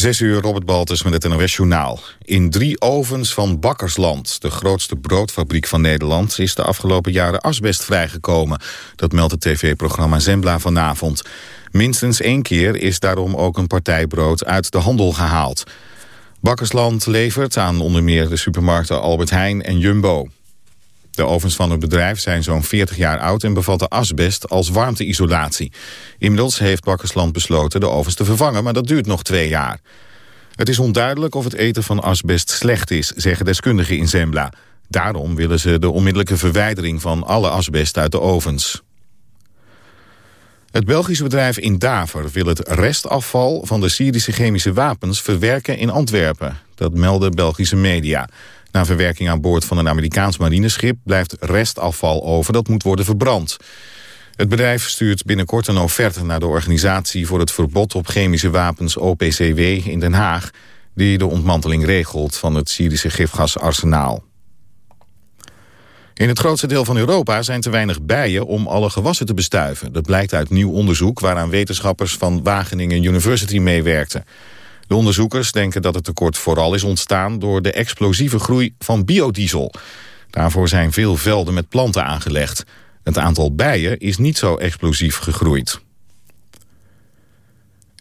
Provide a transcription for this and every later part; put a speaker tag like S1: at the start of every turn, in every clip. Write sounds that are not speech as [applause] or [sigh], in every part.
S1: Zes uur, Robert Baltus met het NOS Journaal. In drie ovens van Bakkersland, de grootste broodfabriek van Nederland... is de afgelopen jaren asbest vrijgekomen. Dat meldt het tv-programma Zembla vanavond. Minstens één keer is daarom ook een partij brood uit de handel gehaald. Bakkersland levert aan onder meer de supermarkten Albert Heijn en Jumbo. De ovens van het bedrijf zijn zo'n 40 jaar oud en bevatten asbest als warmteisolatie. Inmiddels heeft Bakkersland besloten de ovens te vervangen, maar dat duurt nog twee jaar. Het is onduidelijk of het eten van asbest slecht is, zeggen deskundigen in Zembla. Daarom willen ze de onmiddellijke verwijdering van alle asbest uit de ovens. Het Belgische bedrijf Indaver wil het restafval van de Syrische chemische wapens verwerken in Antwerpen. Dat melden Belgische media. Na verwerking aan boord van een Amerikaans marineschip blijft restafval over dat moet worden verbrand. Het bedrijf stuurt binnenkort een offerte naar de organisatie voor het verbod op chemische wapens OPCW in Den Haag, die de ontmanteling regelt van het Syrische gifgasarsenaal. In het grootste deel van Europa zijn te weinig bijen om alle gewassen te bestuiven. Dat blijkt uit nieuw onderzoek waaraan wetenschappers van Wageningen University meewerkten. De onderzoekers denken dat het tekort vooral is ontstaan door de explosieve groei van biodiesel. Daarvoor zijn veel velden met planten aangelegd. Het aantal bijen is niet zo explosief gegroeid.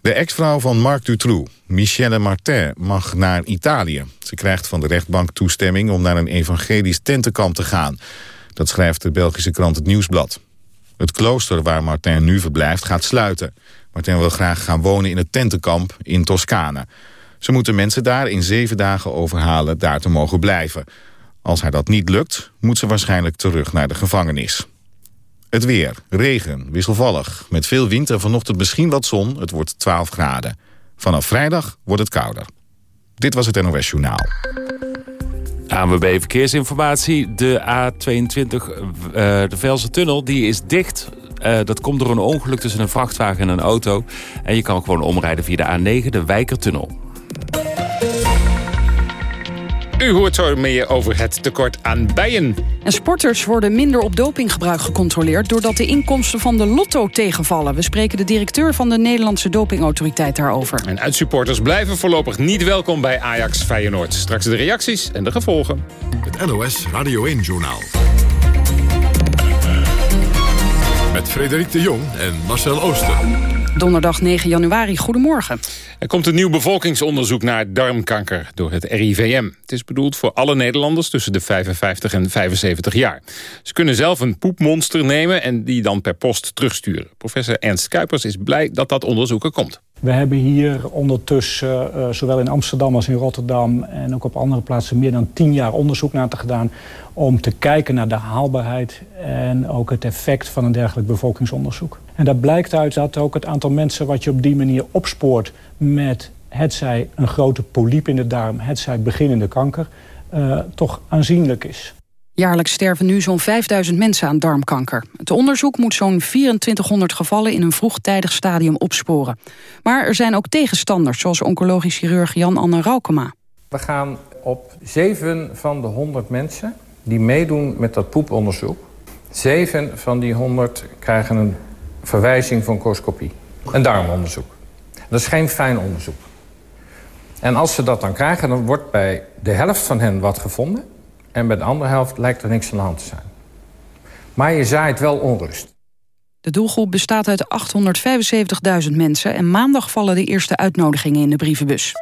S1: De ex-vrouw van Marc Dutroux, Michelle Martin, mag naar Italië. Ze krijgt van de rechtbank toestemming om naar een evangelisch tentenkamp te gaan. Dat schrijft de Belgische krant Het Nieuwsblad. Het klooster waar Martin nu verblijft gaat sluiten. Martin wil graag gaan wonen in het tentenkamp in Toscane. Ze moeten mensen daar in zeven dagen overhalen daar te mogen blijven. Als haar dat niet lukt, moet ze waarschijnlijk terug naar de gevangenis. Het weer, regen, wisselvallig, met veel wind en vanochtend misschien wat zon. Het wordt 12 graden. Vanaf vrijdag wordt het kouder. Dit was het NOS Journaal.
S2: ANWB Verkeersinformatie. De A22, uh, de Velse Tunnel, die is dicht uh, dat komt door een ongeluk tussen een vrachtwagen en een auto. En je kan gewoon omrijden via de A9, de Wijkertunnel.
S3: U hoort zo meer over het tekort aan bijen.
S4: En sporters worden minder op dopinggebruik gecontroleerd... doordat de inkomsten van de lotto tegenvallen. We spreken de directeur van de Nederlandse dopingautoriteit daarover.
S3: En uitsupporters blijven voorlopig niet welkom bij Ajax Feyenoord. Straks de reacties en de gevolgen.
S5: Het NOS Radio 1-journaal. Met Frederik de Jong en Marcel Ooster.
S4: Donderdag 9 januari, goedemorgen.
S3: Er komt een nieuw bevolkingsonderzoek naar darmkanker door het RIVM. Het is bedoeld voor alle Nederlanders tussen de 55 en 75 jaar. Ze kunnen zelf een poepmonster nemen en die dan per post terugsturen. Professor Ernst Kuipers is blij dat dat onderzoek er komt.
S6: We hebben hier ondertussen, uh, zowel in Amsterdam als in Rotterdam... en ook op andere plaatsen meer dan tien jaar onderzoek naar te gedaan... om te kijken naar de haalbaarheid en ook het effect van een dergelijk bevolkingsonderzoek. En daar blijkt uit dat ook het aantal mensen wat je op die manier opspoort... met hetzij een grote polyp in de darm, hetzij beginnende kanker... Uh, toch aanzienlijk is.
S4: Jaarlijks sterven nu zo'n 5000 mensen aan darmkanker. Het onderzoek moet zo'n 2400 gevallen in een vroegtijdig stadium opsporen. Maar er zijn ook tegenstanders, zoals oncologisch chirurg Jan-Anne Raukema.
S7: We gaan op 7 van de 100 mensen die meedoen met dat poeponderzoek... 7 van die 100 krijgen een verwijzing voor colposcopie. Een darmonderzoek. Dat is geen fijn onderzoek. En als ze dat dan krijgen, dan wordt bij de helft van hen wat gevonden... En bij de andere helft lijkt er niks aan de hand te zijn. Maar je zaait wel onrust.
S4: De doelgroep bestaat uit 875.000 mensen... en maandag vallen de eerste uitnodigingen in de brievenbus.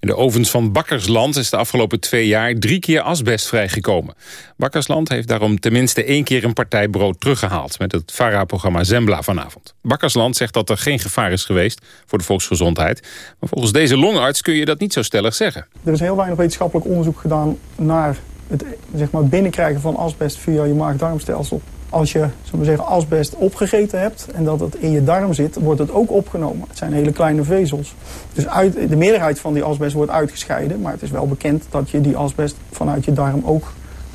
S3: In de ovens van Bakkersland is de afgelopen twee jaar drie keer asbest vrijgekomen. Bakkersland heeft daarom tenminste één keer een partij brood teruggehaald... met het VARA-programma Zembla vanavond. Bakkersland zegt dat er geen gevaar is geweest voor de volksgezondheid. Maar volgens deze longarts kun je dat niet zo stellig zeggen.
S8: Er is heel weinig wetenschappelijk onderzoek gedaan naar het, zeg maar, binnenkrijgen van asbest via je maag-darmstelsel. Als je zeggen, asbest opgegeten hebt en dat het in je darm zit, wordt het ook opgenomen. Het zijn hele kleine vezels. Dus uit, de meerderheid van die asbest wordt uitgescheiden. Maar het is wel bekend dat je die asbest vanuit je darm ook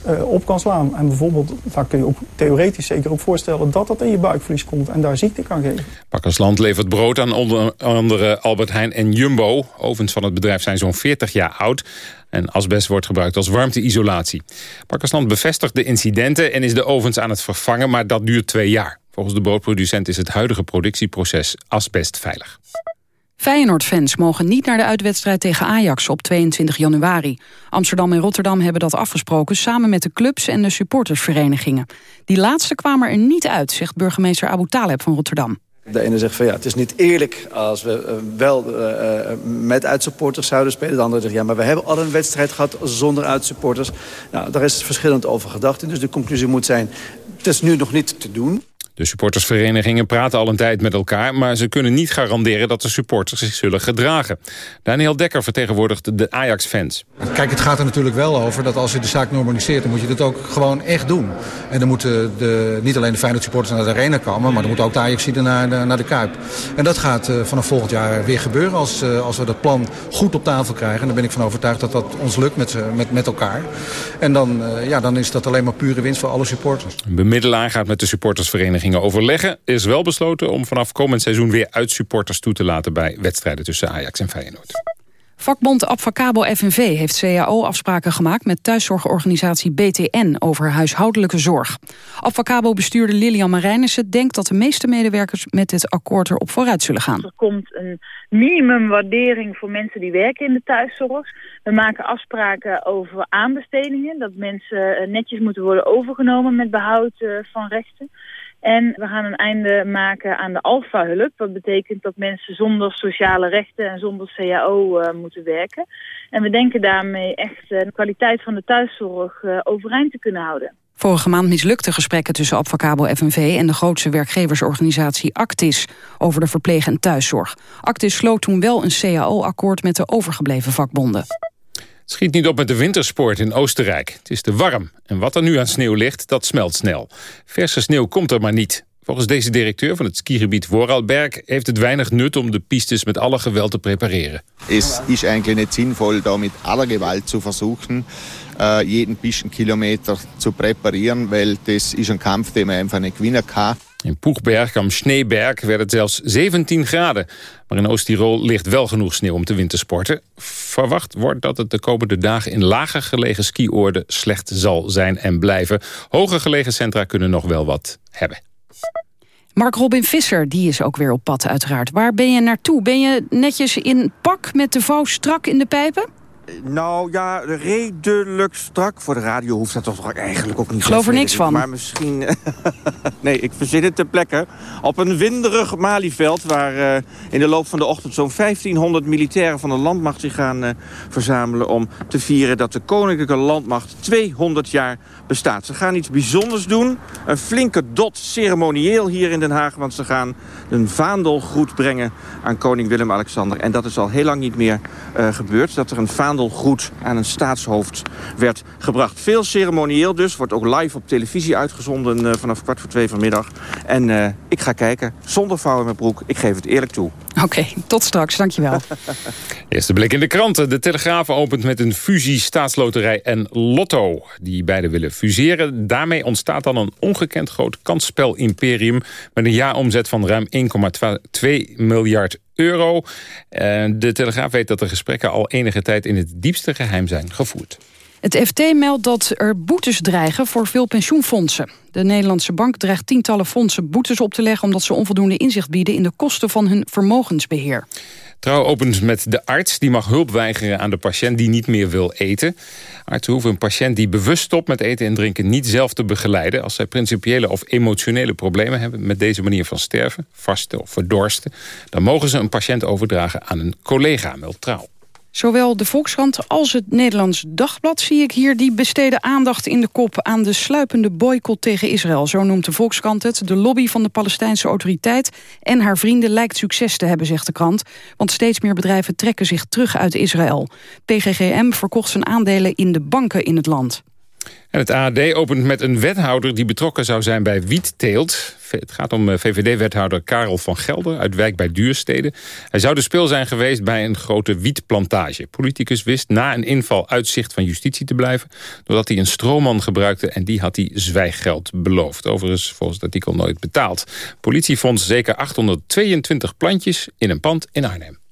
S8: uh, op kan slaan. En bijvoorbeeld, daar kun je ook theoretisch zeker ook voorstellen... dat dat in je buikvlies komt en daar ziekte kan geven.
S3: Bakkersland levert brood aan onder andere Albert Heijn en Jumbo. Ovens van het bedrijf zijn zo'n 40 jaar oud. En asbest wordt gebruikt als warmteisolatie. Bakkersland bevestigt de incidenten en is de ovens aan het vervangen... maar dat duurt twee jaar. Volgens de broodproducent is het huidige productieproces asbestveilig.
S4: Feyenoord-fans mogen niet naar de uitwedstrijd tegen Ajax op 22 januari. Amsterdam en Rotterdam hebben dat afgesproken samen met de clubs en de supportersverenigingen. Die laatste kwamen er niet uit, zegt burgemeester Abu Taleb van Rotterdam.
S9: De ene zegt van ja, het is niet eerlijk als we uh, wel uh, met uitsupporters zouden spelen. De andere zegt ja, maar we hebben al een wedstrijd gehad zonder uitsupporters. Nou, daar is verschillend over gedacht. Dus de conclusie moet zijn, het is nu nog niet te doen.
S3: De supportersverenigingen praten al een tijd met elkaar... maar ze kunnen niet garanderen dat de supporters zich zullen gedragen. Daniel Dekker vertegenwoordigt de Ajax-fans.
S10: Kijk, het gaat er natuurlijk wel over dat als je de zaak normaliseert... dan moet je dat ook gewoon echt doen. En dan moeten de, niet alleen de Feyenoord supporters naar de arena komen... maar dan moeten ook de ajax naar de, naar de Kuip. En dat gaat uh, vanaf volgend jaar weer gebeuren als, uh, als we dat plan goed op tafel krijgen. En dan ben ik van overtuigd dat dat ons lukt met, met, met elkaar. En dan, uh, ja, dan is dat alleen maar pure winst voor alle supporters.
S3: Een bemiddelaar gaat met de supportersvereniging overleggen. is wel besloten om vanaf komend seizoen weer uitsupporters toe te laten... bij wedstrijden tussen Ajax en Feyenoord.
S4: Vakbond Abfacabo FNV heeft CAO-afspraken gemaakt met thuiszorgorganisatie BTN over huishoudelijke zorg. Abfacabo-bestuurder Lilian Marijnissen denkt dat de meeste medewerkers met dit akkoord erop vooruit zullen gaan.
S11: Er komt een minimumwaardering voor mensen die werken in de thuiszorg. We maken afspraken over aanbestedingen, dat mensen eh, netjes moeten worden overgenomen met behoud eh, van rechten. En we gaan een einde maken aan de alfa-hulp. Wat betekent dat mensen zonder sociale rechten en zonder CAO uh, moeten werken. En we denken daarmee echt uh, de kwaliteit van de thuiszorg uh, overeind te kunnen houden.
S4: Vorige maand mislukte gesprekken tussen Advocabo FNV en de grootste werkgeversorganisatie Actis over de verpleeg- en thuiszorg. Actis sloot toen wel een CAO-akkoord met de overgebleven vakbonden.
S3: Het schiet niet op met de wintersport in Oostenrijk. Het is te warm. En wat er nu aan sneeuw ligt, dat smelt snel. Verse sneeuw komt er maar niet. Volgens deze directeur van het skigebied Vorarlberg... heeft het weinig nut om de pistes met alle geweld te prepareren.
S12: Het is eigenlijk niet zinvol, da met alle geweld te versuchen... Uh, jeden Pistenkilometer zu präparieren, weil das ist ein Kampf, den man einfach nicht gewinnen.
S3: In Poegberg am Schneeberg werd het zelfs 17 graden. Maar in Oost-Tirol ligt wel genoeg sneeuw om te wintersporten. Verwacht wordt dat het de komende dagen in lager gelegen skioorden slecht zal zijn en blijven. Hoger gelegen centra kunnen nog wel wat hebben.
S4: Mark Robin Visser, die is ook weer op pad uiteraard. Waar ben je naartoe? Ben je netjes in pak met de vouw strak in de pijpen?
S13: Nou ja, redelijk strak. Voor de radio hoeft dat toch eigenlijk ook niet.
S4: Geloof er niks van.
S13: Maar misschien... [laughs] nee, ik verzin het ter plekke. Op een winderig Malieveld... waar uh, in de loop van de ochtend zo'n 1500 militairen van de landmacht zich gaan uh, verzamelen... om te vieren dat de Koninklijke Landmacht 200 jaar bestaat. Ze gaan iets bijzonders doen. Een flinke dot ceremonieel hier in Den Haag. Want ze gaan een vaandelgroet brengen aan koning Willem-Alexander. En dat is al heel lang niet meer uh, gebeurd. Dat er een vaandelgroet aan een staatshoofd werd gebracht. Veel ceremonieel dus. Wordt ook live op televisie uitgezonden uh, vanaf kwart voor twee vanmiddag. En uh, ik ga kijken. Zonder vouw in mijn broek. Ik geef het eerlijk toe.
S4: Oké, okay, tot straks. Dankjewel. [laughs]
S3: Eerste blik in de kranten. De Telegraaf opent met een fusie staatsloterij en lotto. Die beide willen fuseren. Daarmee ontstaat dan een ongekend groot kansspel-imperium... met een jaaromzet van ruim 1,2 miljard euro. De Telegraaf weet dat de gesprekken al enige tijd in het diepste geheim zijn gevoerd.
S4: Het FT meldt dat er boetes dreigen voor veel pensioenfondsen. De Nederlandse bank dreigt tientallen fondsen boetes op te leggen... omdat ze onvoldoende inzicht bieden in de kosten van hun vermogensbeheer.
S3: Trouw opent met de arts. Die mag hulp weigeren aan de patiënt die niet meer wil eten. Artsen hoeven een patiënt die bewust stopt met eten en drinken... niet zelf te begeleiden. Als zij principiële of emotionele problemen hebben... met deze manier van sterven, vasten of verdorsten... dan mogen ze een patiënt overdragen aan een collega, meldt Trouw.
S4: Zowel de Volkskrant als het Nederlands Dagblad zie ik hier... die besteden aandacht in de kop aan de sluipende boycott tegen Israël. Zo noemt de Volkskrant het. De lobby van de Palestijnse autoriteit en haar vrienden lijkt succes te hebben, zegt de krant. Want steeds meer bedrijven trekken zich terug uit Israël. PGGM verkocht zijn aandelen in de banken in het land.
S3: En het AD opent met een wethouder die betrokken zou zijn bij wietteelt. Het gaat om eh, VVD-wethouder Karel van Gelder uit Wijk bij Duurstede. Hij zou de speel zijn geweest bij een grote wietplantage. Politicus wist na een inval uitzicht van justitie te blijven... doordat hij een stroomman gebruikte en die had hij zwijggeld beloofd. Overigens volgens het artikel nooit betaald. Politie vond zeker 822 plantjes in een pand in Arnhem.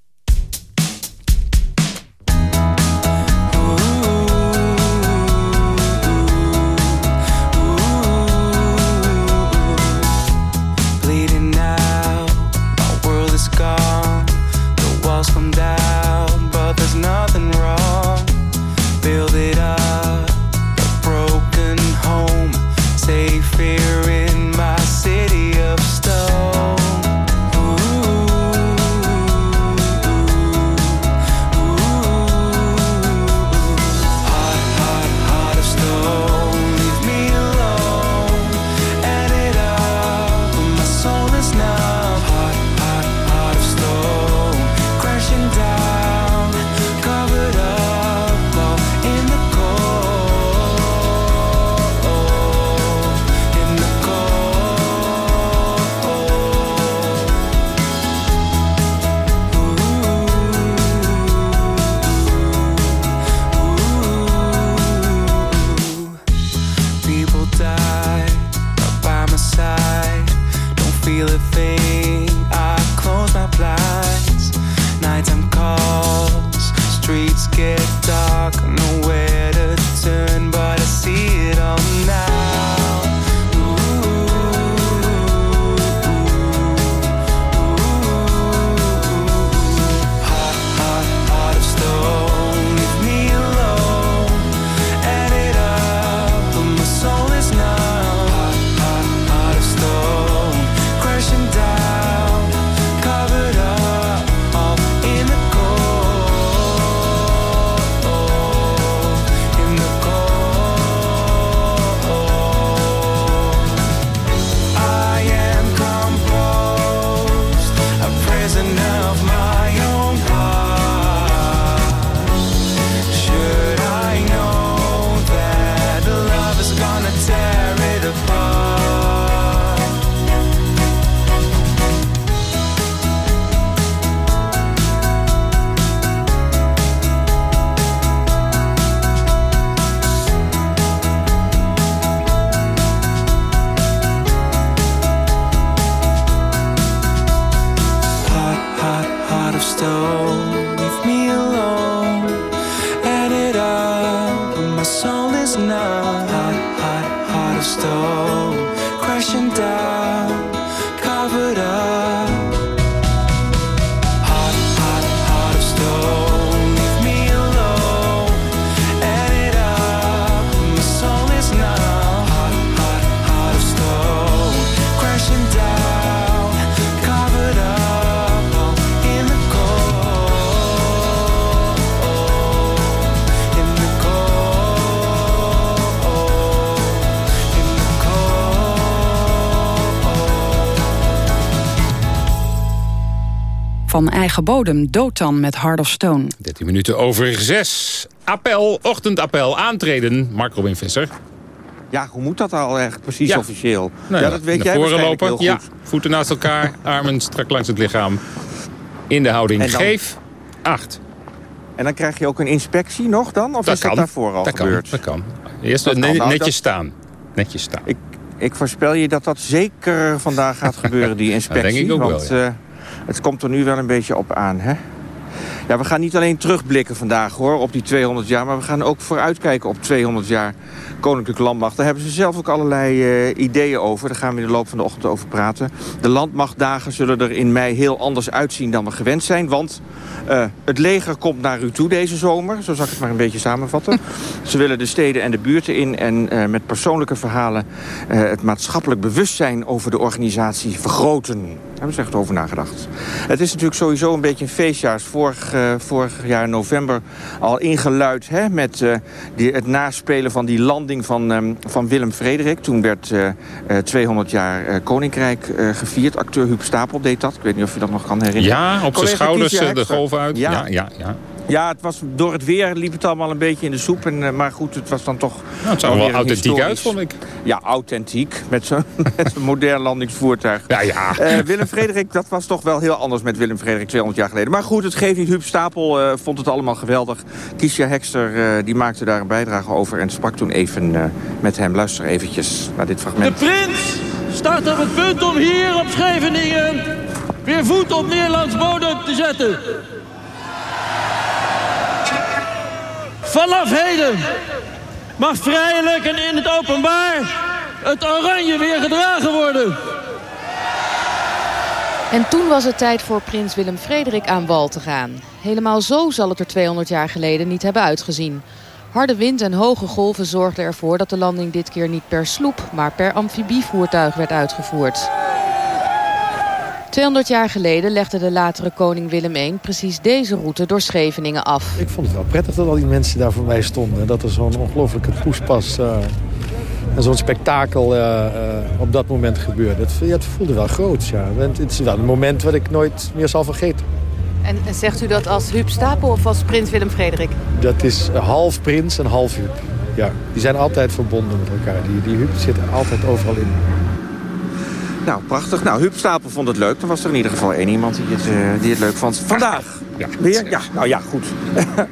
S4: Eigen bodem, Dotan met Hard of Stone.
S3: 13 minuten over 6. Appel, ochtendappel, aantreden. Mark Robin Visser.
S13: Ja, hoe moet dat al echt precies
S3: Ja.
S13: officieel?
S3: Nou
S13: ja, dat weet jij
S3: voren
S13: waarschijnlijk
S3: lopen.
S13: heel
S3: Ja, voeten naast elkaar, [laughs] armen strak langs het lichaam. In de houding.
S13: Dan-
S3: Geef acht.
S13: En dan krijg je ook een inspectie nog dan? Of is dat daarvoor al
S3: dat
S13: gebeurd?
S3: Kan, dat kan. Eerst
S13: Dat kan. Nou,
S3: netjes
S13: dat-
S3: staan. Netjes staan.
S13: Ik, ik voorspel je dat dat zeker vandaag gaat gebeuren, die inspectie. [laughs]
S3: Dat denk ik ook
S13: want,
S3: wel, ja.
S13: eh, het komt er nu wel een beetje op aan, hè? Ja, we gaan niet alleen terugblikken vandaag hoor, op die 200 jaar... maar we gaan ook vooruitkijken op 200 jaar Koninklijke Landmacht. Daar hebben ze zelf ook allerlei eh, ideeën over. Daar gaan we in de loop van de ochtend over praten. De landmachtdagen zullen er in mei heel anders uitzien dan we gewend zijn. Want eh, het leger komt naar u toe deze zomer. Zo zal ik het maar een beetje samenvatten. [laughs] ze willen de steden en de buurten in... en eh, met persoonlijke verhalen het maatschappelijk bewustzijn over de organisatie vergroten. Hebben ze echt over nagedacht. Het is natuurlijk sowieso een beetje een feestjaar. Vorig, eh, vorig jaar november al ingeluid hè, met eh, die, het naspelen van die landing van, ehm, van Willem Frederik. Toen werd eh, eh, 200 jaar Koninkrijk gevierd. Acteur Huub Stapel deed dat. Ik weet niet of je dat nog kan herinneren.
S3: Ja, op zijn schouders de golf uit.
S13: Ja.
S3: Ja, ja, ja.
S13: Ja, het was, door het weer liep het allemaal een beetje in de soep. En, eh, maar goed, het was dan toch...
S3: Nou, het zag er wel authentiek uit, vond ik.
S13: Ja, authentiek. Met zo'n [laughs] met zo'n modern landingsvoertuig.
S3: Ja, ja.
S13: Eh, Willem Frederik, dat was toch wel heel anders met Willem Frederik 200 jaar geleden. Maar goed, het geeft niet. Huub Stapel eh, vond het allemaal geweldig. Kiesja Hekster eh, die maakte daar een bijdrage over en sprak toen even eh, met hem. Luister eventjes naar dit
S14: De
S13: fragment.
S14: prins staat op het punt om hier op Scheveningen weer voet op Nederlands bodem te zetten. Vanaf heden mag vrijelijk en in het openbaar het oranje weer gedragen worden.
S15: En toen was het tijd voor prins Willem Frederik aan wal te gaan. Helemaal zo zal het er 200 jaar geleden niet hebben uitgezien. Harde wind en hoge golven zorgden ervoor dat de landing dit keer niet per sloep... maar per amfibievoertuig werd uitgevoerd. 200 jaar geleden legde de latere koning Willem I precies deze route door Scheveningen af.
S16: Ik vond het wel prettig dat al die mensen daar voor mij stonden. Dat er zo'n ongelofelijke poespas eh, en zo'n spektakel eh, eh, op dat moment gebeurde. Het, ja, het voelde wel groot, ja. Want Het is wel een moment wat ik nooit meer zal vergeten.
S15: En zegt u dat als Huub Stapel of als prins Willem Frederik?
S16: Dat is half prins en half Huub. Ja, die zijn altijd verbonden met elkaar. Die, die Huub zit er altijd overal in.
S13: Nou, prachtig. Nou, Huub Stapel vond het leuk. Er was er in ieder geval één iemand die het, eh, die het leuk vond. Vandaag. Weer? Ja, nou ja, goed.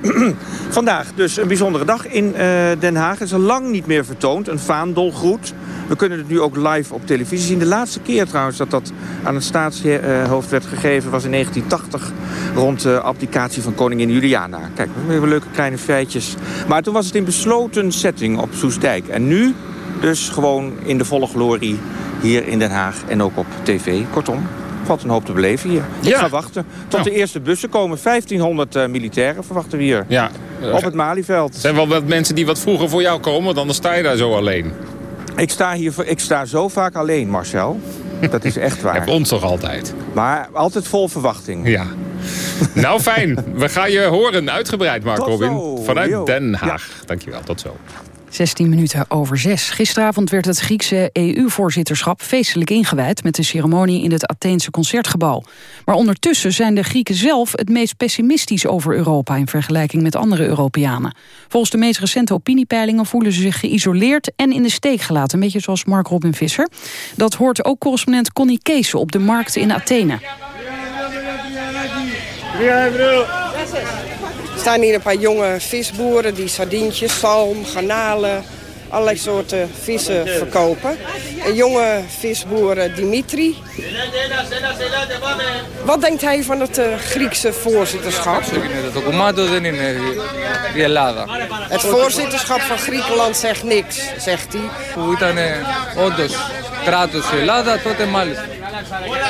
S13: [clears throat] Vandaag dus een bijzondere dag in eh, Den Haag. is al lang niet meer vertoond. Een vaandolgroet. We kunnen het nu ook live op televisie zien. De laatste keer trouwens dat dat aan het staatshoofd werd gegeven... was in 1980 rond de applicatie van koningin Juliana. Kijk, we hebben leuke kleine feitjes. Maar toen was het in besloten setting op Soesdijk. En nu dus gewoon in de volle glorie hier in Den Haag en ook op tv. Kortom, valt een hoop te beleven hier. Ik
S3: Ja.
S13: ga wachten tot de eerste bussen komen. 1500 eh, militairen verwachten we hier.
S3: Ja.
S13: Op het Malieveld.
S3: Er zijn wel wat mensen die wat vroeger voor jou komen, want anders sta je daar zo alleen.
S13: Ik sta, hier, ik sta zo vaak alleen, Marcel. Dat is echt [laughs] waar.
S3: Heb ons toch altijd.
S13: Maar altijd vol verwachting.
S3: Ja. Nou, fijn. We gaan je horen uitgebreid, Mark Robin. Vanuit. Den Haag. Dankjewel, tot zo.
S4: 16 minuten over 6. Gisteravond werd het Griekse EU-voorzitterschap feestelijk ingewijd... met een ceremonie in het Atheense Concertgebouw. Maar ondertussen zijn de Grieken zelf het meest pessimistisch over Europa... in vergelijking met andere Europeanen. Volgens de meest recente opiniepeilingen voelen ze zich geïsoleerd... en in de steek gelaten, een beetje zoals Mark Robin Visser. Dat hoort ook correspondent Connie Kees op de markten in Athene.
S17: Er staan hier een paar jonge visboeren die sardientjes, zalm, garnalen, allerlei soorten vissen verkopen. Een jonge visboer eh, Dimitri. Wat denkt hij van het eh, Griekse voorzitterschap? Het voorzitterschap van Griekenland zegt niks, zegt hij.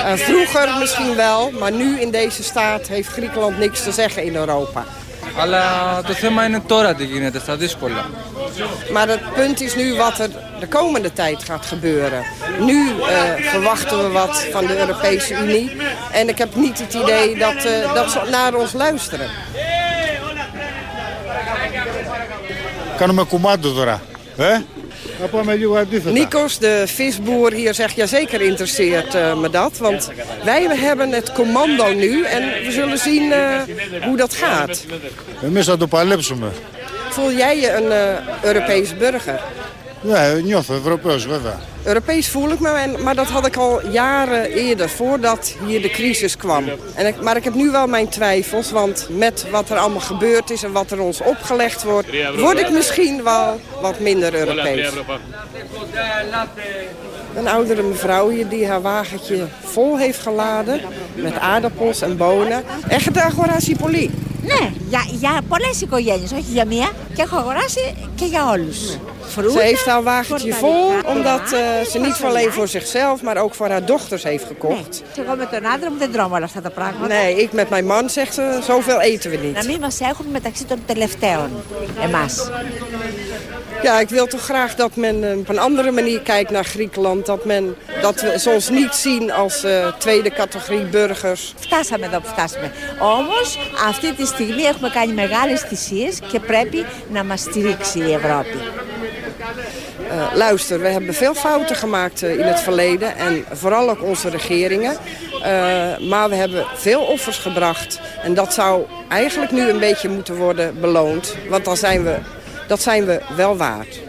S17: Eh, vroeger misschien wel, maar nu in deze staat heeft Griekenland niks te zeggen in Europa.
S18: Αλλά το θέμα είναι τώρα τι γίνεται, στα δύσκολα.
S17: Maar het punt is nu wat er de komende tijd gaat gebeuren. Nu eh, verwachten we wat van de Europese Unie. En ik heb niet het idee dat, eh, dat ze naar ons luisteren.
S19: Κάνουμε κουμάντο τώρα. Ε?
S17: Nikos, de visboer hier, zegt, ja zeker interesseert eh, me dat. Want wij hebben het commando nu en we zullen zien eh, hoe dat gaat.
S19: We missen dat op
S17: Voel jij je een uh, Europees burger?
S19: Ja, niet Europees wel.
S17: Europees voel ik me, maar dat had ik al jaren eerder, voordat hier de crisis kwam. En maar ik heb nu wel mijn twijfels, want met wat er allemaal gebeurd is en wat er ons opgelegd wordt, word ik misschien wel wat minder Europees. Een oudere mevrouw hier die haar wagentje vol heeft geladen met aardappels en bonen. Echt de agorasie Poli.
S20: Ναι, για, για πολλές οικογένειες, όχι για μία. Και έχω αγοράσει και για όλους.
S17: Ze heeft haar wagentje vol omdat eh, ze niet alleen voor zichzelf, maar ook voor haar dochters heeft gekocht.
S20: Και εγώ με τον άντρα μου δεν τρώμε όλα αυτά τα πράγματα.
S17: Nee, ik met mijn man zegt ze, zoveel eten we
S20: Να
S17: niet.
S20: μην μας έχουν μεταξύ των τελευταίων, εμάς.
S17: Ja, ik wil toch graag dat men eh, op een andere manier kijkt naar Griekenland. Dat, men, dat we ze ons niet zien als eh, tweede categorie burgers.
S20: Φτάσαμε εδώ που φτάσαμε. Όμως, αυτή τη στιγμή έχουμε κάνει μεγάλες θυσίες και πρέπει να μας στηρίξει η Ευρώπη.
S17: Eh, luister, we hebben veel fouten gemaakt eh, in het verleden. En vooral ook onze regeringen. Eh, maar we hebben veel offers gebracht. En dat zou eigenlijk nu een beetje moeten worden beloond. Want dan zijn we, dat zijn we wel waard.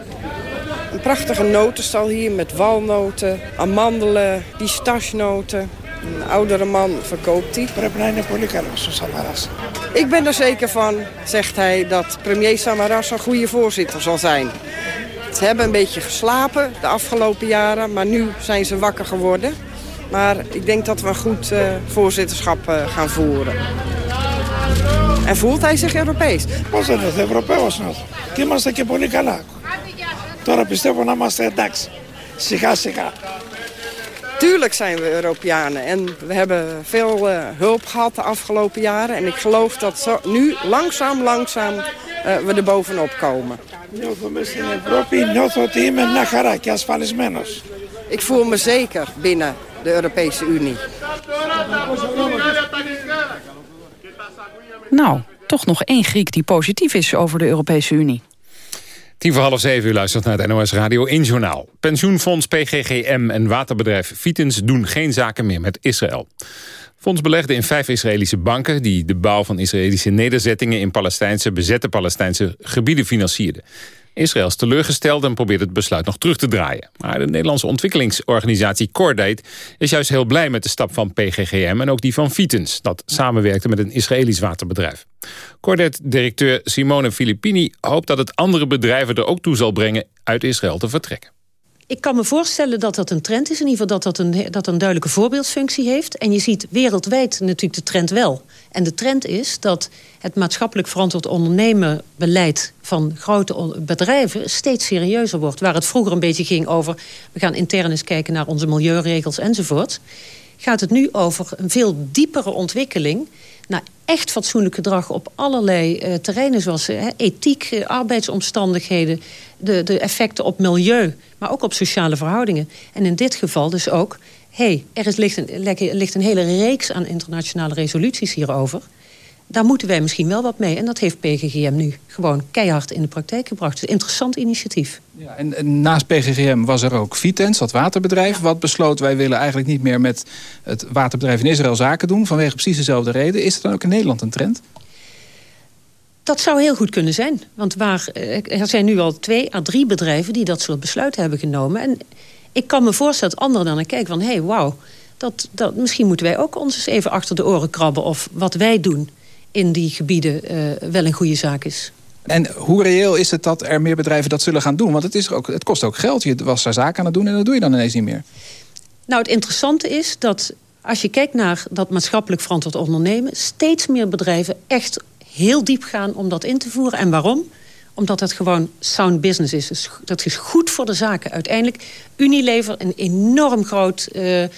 S17: Een prachtige notenstal hier met walnoten, amandelen, pistachenoten. Een oudere man verkoopt die. Ik ben er zeker van, zegt hij, dat premier Samaras een goede voorzitter zal zijn. Ze hebben een beetje geslapen de afgelopen jaren, maar nu zijn ze wakker geworden. Maar ik denk dat we een goed eh, voorzitterschap eh, gaan voeren. En voelt hij zich Europees?
S21: Πώς δεν είναι, Ευρωπαίος νιώθω. Και είμαστε και πολύ καλά. Τώρα πιστεύω να είμαστε εντάξει. Σιγά σιγά.
S17: Tuurlijk zijn we Europeanen en we hebben veel eh, hulp gehad de afgelopen jaren. En ik geloof dat zo, nu langzaam, langzaam eh, we er bovenop komen.
S21: Νιώθω μέσα στην Ευρώπη, νιώθω ότι είμαι μια χαρά και ασφαλισμένος.
S17: Ik voel me zeker binnen de Europese Unie.
S4: Nou, toch nog één Griek die positief is over de Europese Unie.
S3: Tien voor half zeven u luistert naar het NOS Radio 1 Journaal. Pensioenfonds PGGM en waterbedrijf Vitens doen geen zaken meer met Israël. Fonds belegde in vijf Israëlische banken... die de bouw van Israëlische nederzettingen in Palestijnse bezette Palestijnse gebieden financierden. Israël is teleurgesteld en probeert het besluit nog terug te draaien. Maar de Nederlandse ontwikkelingsorganisatie Cordate is juist heel blij met de stap van PGGM en ook die van Vitens... dat samenwerkte met een Israëlisch waterbedrijf. Cordate-directeur Simone Filippini hoopt dat het andere bedrijven er ook toe zal brengen uit Israël te vertrekken.
S22: Ik kan me voorstellen dat dat een trend is. In ieder geval dat dat een, dat een duidelijke voorbeeldfunctie heeft. En je ziet wereldwijd natuurlijk de trend wel. En de trend is dat het maatschappelijk verantwoord ondernemen beleid van grote bedrijven steeds serieuzer wordt. Waar het vroeger een beetje ging over we gaan intern eens kijken naar onze milieuregels enzovoort. Gaat het nu over een veel diepere ontwikkeling naar echt fatsoenlijk gedrag op allerlei eh, terreinen, zoals eh, ethiek, eh, arbeidsomstandigheden, de, de effecten op milieu, maar ook op sociale verhoudingen. En in dit geval dus ook, hey, er is, een, ligt een hele reeks aan internationale resoluties hierover. Daar moeten wij misschien wel wat mee. En dat heeft PGGM nu gewoon keihard in de praktijk gebracht. Een interessant initiatief.
S23: Ja, en, en naast PGGM was er ook Vitens, dat waterbedrijf... wat besloot wij willen eigenlijk niet meer met het waterbedrijf in Israël zaken doen... vanwege precies dezelfde reden. Is er dan ook in Nederland een trend?
S22: Dat zou heel goed kunnen zijn. Want waar, eh, er zijn nu al twee à drie bedrijven die dat soort besluiten hebben genomen. En ik kan me voorstellen dat anderen dan aan kijken van... hé, hey, wauw, dat, dat, misschien moeten wij ook ons eens even achter de oren krabben... of wat wij doen in die gebieden eh, wel een goede zaak is.
S23: En hoe reëel is het dat er meer bedrijven dat zullen gaan doen? Want het, is ook, het kost ook geld. Je was daar zaken aan het doen en dat doe je dan ineens niet meer.
S22: Nou, het interessante is dat als je kijkt naar dat maatschappelijk verantwoord ondernemen... steeds meer bedrijven echt heel diep gaan om dat in te voeren. En waarom? Omdat het gewoon sound business is. Dus dat is goed voor de zaken. Uiteindelijk, Unilever, een enorm groot eh, eh,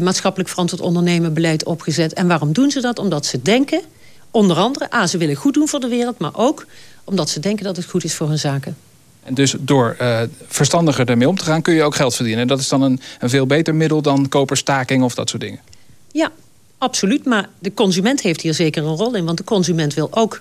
S22: maatschappelijk verantwoord ondernemen beleid opgezet. En waarom doen ze dat? Omdat ze denken, onder andere... A, ze willen goed doen voor de wereld, maar ook omdat ze denken dat het goed is voor hun zaken.
S23: En dus door eh, verstandiger ermee om te gaan kun je ook geld verdienen. En dat is dan een, een veel beter middel dan koperstaking of dat soort dingen.
S22: Ja, absoluut. Maar de consument heeft hier zeker een rol in. Want de consument wil ook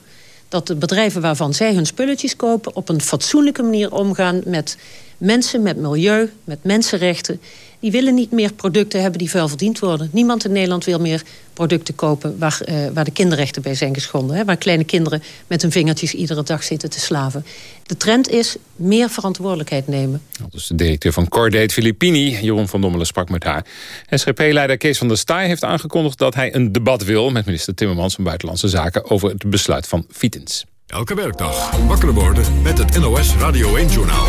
S22: dat de bedrijven waarvan zij hun spulletjes kopen... op een fatsoenlijke manier omgaan met mensen, met milieu, met mensenrechten. Die willen niet meer producten hebben die vuil verdiend worden. Niemand in Nederland wil meer producten kopen waar, eh, waar de kinderrechten bij zijn geschonden. Hè? Waar kleine kinderen met hun vingertjes iedere dag zitten te slaven. De trend is meer verantwoordelijkheid nemen.
S3: Dat is de directeur van Cordate Filippini. Jeroen van Dommelen sprak met haar. SGP-leider Kees van der Staaij heeft aangekondigd dat hij een debat wil... met minister Timmermans van Buitenlandse Zaken over het besluit van Vitens.
S5: Elke werkdag wakker worden met het NOS Radio 1-journaal.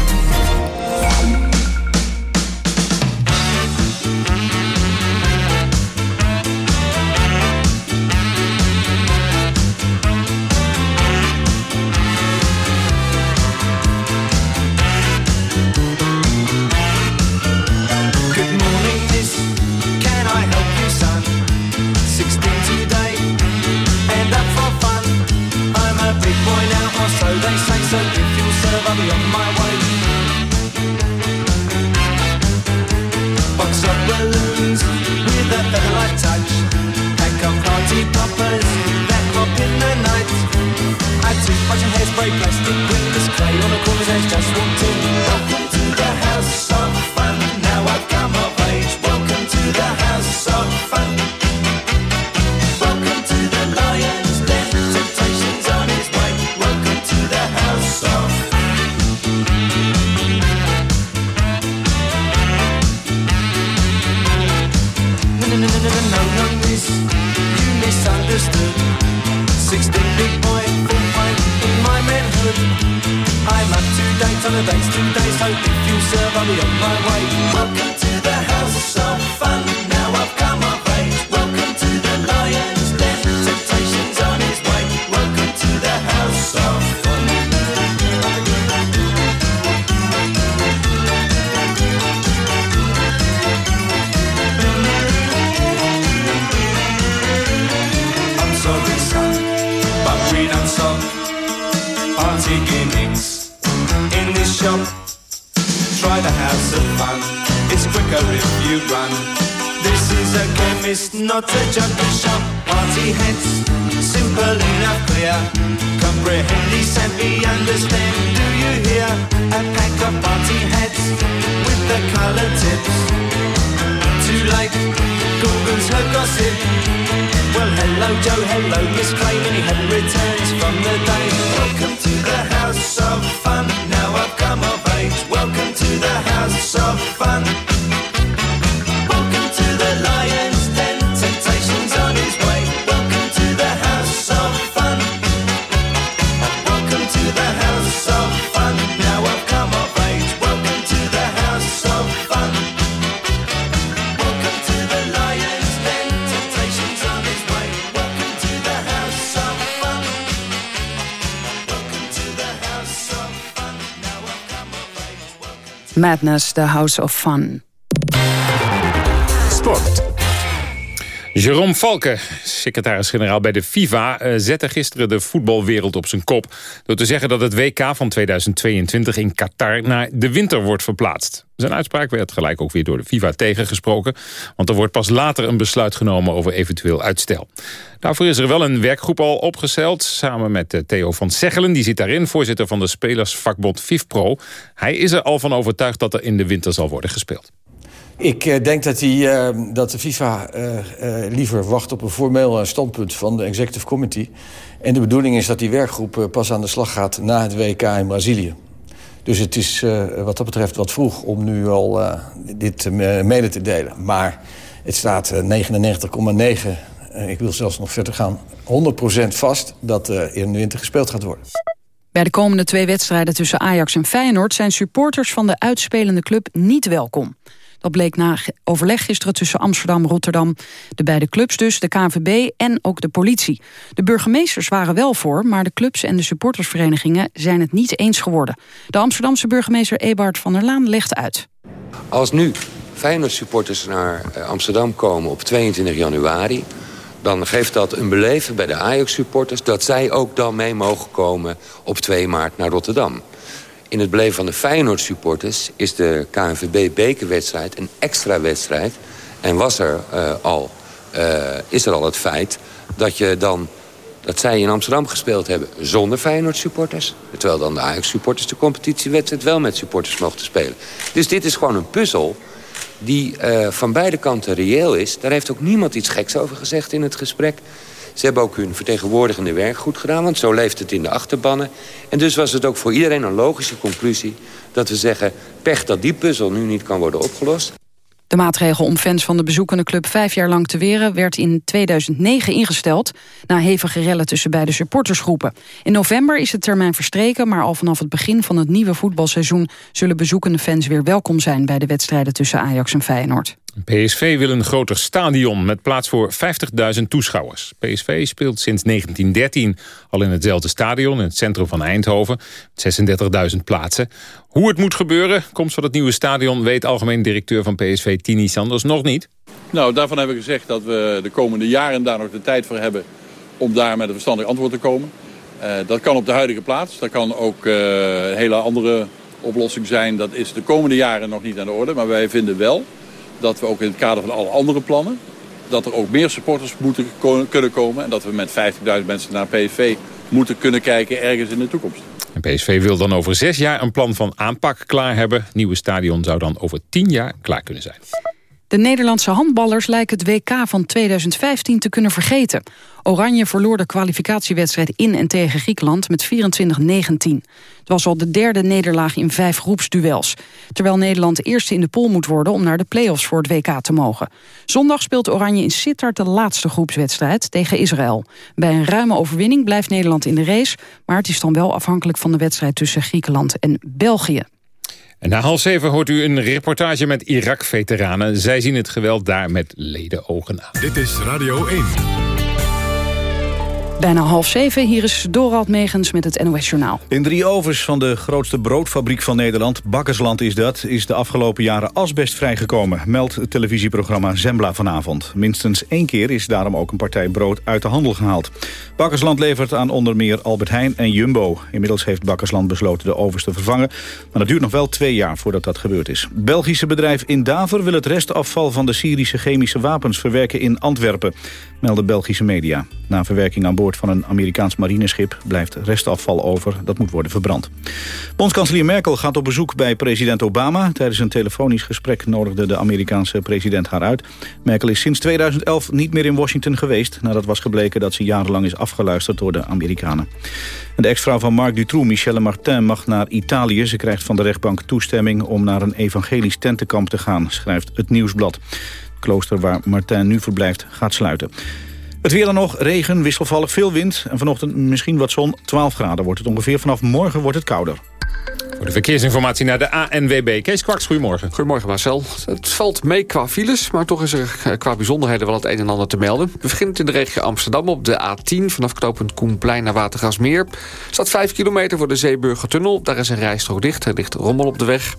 S24: myself, I'll be on my way
S4: Madness, The House of Fun.
S3: Jerome Valke, secretaris-generaal bij de FIFA... eh, zette gisteren de voetbalwereld op zijn kop... door te zeggen dat het WK van 2022 in Qatar naar de winter wordt verplaatst. Zijn uitspraak werd gelijk ook weer door de FIFA tegengesproken... want er wordt pas later een besluit genomen over eventueel uitstel. Daarvoor is er wel een werkgroep al opgesteld... samen met eh, Theo van Seggelen, die zit daarin... voorzitter van de spelersvakbond FIFPro. Hij is er al van overtuigd dat er in de winter zal worden gespeeld.
S25: Ik eh, denk dat, eh, dat de FIFA eh, liever wacht op een formeel standpunt van de Executive Committee. En de bedoeling is dat die werkgroep pas aan de slag gaat na het WK in Brazilië. Dus het is wat dat betreft wat vroeg om nu al dit mede te delen. Maar het staat eh, 99,9, eh, ik wil zelfs nog verder gaan, 100% vast dat eh, in de winter gespeeld gaat worden.
S4: Bij de komende twee wedstrijden tussen Ajax en Feyenoord... zijn supporters van de uitspelende club niet welkom. Dat bleek na overleg gisteren tussen Amsterdam, Rotterdam... de beide clubs dus, de KNVB en ook de politie. De burgemeesters waren wel voor, maar de clubs en de supportersverenigingen... zijn het niet eens geworden. De Amsterdamse burgemeester Ebert van der Laan legt uit.
S26: Als nu Feyenoord supporters naar eh, Amsterdam komen op 22 januari... dan geeft dat een beleven bij de Ajax supporters... dat zij ook dan mee mogen komen op 2 maart naar Rotterdam. In het beleven van de Feyenoord supporters is de KNVB bekerwedstrijd een extra wedstrijd. En was er, eh, al, eh, is er al het feit dat je dan dat zij in Amsterdam gespeeld hebben zonder Feyenoord supporters. Terwijl dan de Ajax supporters de competitiewedstrijd wel met supporters mochten spelen. Dus dit is gewoon een puzzel die eh, van beide kanten reëel is. Daar heeft ook niemand iets geks over gezegd in het gesprek. Ze hebben ook hun vertegenwoordigende werk goed gedaan... want zo leeft het in de achterbannen. En dus was het ook voor iedereen een logische conclusie... dat we zeggen, pech dat die puzzel nu niet kan worden opgelost.
S4: De maatregel om fans van de bezoekende club vijf jaar lang te weren... werd in 2009 ingesteld, na hevige rellen tussen beide supportersgroepen. In november is de termijn verstreken... maar al vanaf het begin van het nieuwe voetbalseizoen... zullen bezoekende fans weer welkom zijn... bij de wedstrijden tussen Ajax en Feyenoord.
S3: PSV wil een groter stadion met plaats voor 50.000 toeschouwers. PSV speelt sinds 1913 al in hetzelfde stadion in het centrum van Eindhoven. Met 36.000 plaatsen. Hoe het moet gebeuren, komt van het nieuwe stadion... weet algemeen directeur van PSV Tini Sanders nog niet.
S27: Nou, daarvan hebben we gezegd dat we de komende jaren daar nog de tijd voor hebben... om daar met een verstandig antwoord te komen. Eh, dat kan op de huidige plaats. Dat kan ook eh, een hele andere oplossing zijn. Dat is de komende jaren nog niet aan de orde. Maar wij vinden wel dat we ook in het kader van alle andere plannen... dat er ook meer supporters moeten kunnen komen... en dat we met 50.000 mensen naar PSV moeten kunnen kijken ergens in de toekomst.
S3: En PSV wil dan over zes jaar een plan van aanpak klaar hebben. Nieuwe stadion zou dan over tien jaar klaar kunnen zijn.
S4: De Nederlandse handballers lijken het WK van 2015 te kunnen vergeten. Oranje verloor de kwalificatiewedstrijd in en tegen Griekenland met 24-19. Het was al de derde nederlaag in vijf groepsduels. Terwijl Nederland eerste in de pool moet worden om naar de play-offs voor het WK te mogen. Zondag speelt Oranje in Sittard de laatste groepswedstrijd tegen Israël. Bij een ruime overwinning blijft Nederland in de race... maar het is dan wel afhankelijk van de wedstrijd tussen Griekenland en België.
S3: En na half zeven hoort u een reportage met Irak-veteranen. Zij zien het geweld daar met ledenogen aan.
S5: Dit is Radio 1.
S4: Bijna half zeven, hier is Dorald Megens met het NOS Journaal.
S28: In drie ovens van de grootste broodfabriek van Nederland, Bakkersland is dat... is de afgelopen jaren asbest vrijgekomen, meldt het televisieprogramma Zembla vanavond. Minstens één keer is daarom ook een partij brood uit de handel gehaald. Bakkersland levert aan onder meer Albert Heijn en Jumbo. Inmiddels heeft Bakkersland besloten de ovens te vervangen... maar dat duurt nog wel twee jaar voordat dat gebeurd is. Belgische bedrijf Indaver wil het restafval van de Syrische chemische wapens verwerken in Antwerpen, melden Belgische media. Na verwerking aan boord van een Amerikaans marineschip blijft restafval over. Dat moet worden verbrand. Bondskanselier Merkel gaat op bezoek bij president Obama. Tijdens een telefonisch gesprek nodigde de Amerikaanse president haar uit. Merkel is sinds 2011 niet meer in Washington geweest... nadat was gebleken dat ze jarenlang is afgeluisterd door de Amerikanen. En de ex-vrouw van Marc Dutroux, Michelle Martin, mag naar Italië. Ze krijgt van de rechtbank toestemming om naar een evangelisch tentenkamp te gaan... schrijft het Nieuwsblad. Het klooster waar Martin nu verblijft gaat sluiten. Het weer dan nog, regen, wisselvallig, veel wind en vanochtend misschien wat zon. 12 graden wordt het ongeveer, vanaf morgen wordt het kouder.
S3: Voor de verkeersinformatie naar de ANWB. Kees Kwaks, goedemorgen.
S29: Goedemorgen Marcel. Het valt mee qua files, maar toch is er eh, qua bijzonderheden wel het een en ander te melden. We beginnen in de regio Amsterdam op de A10 vanaf knooppunt Koenplein naar Watergasmeer. Er staat 5 kilometer voor de Zeeburgertunnel. Daar is een rijstrook dicht, er ligt rommel op de weg.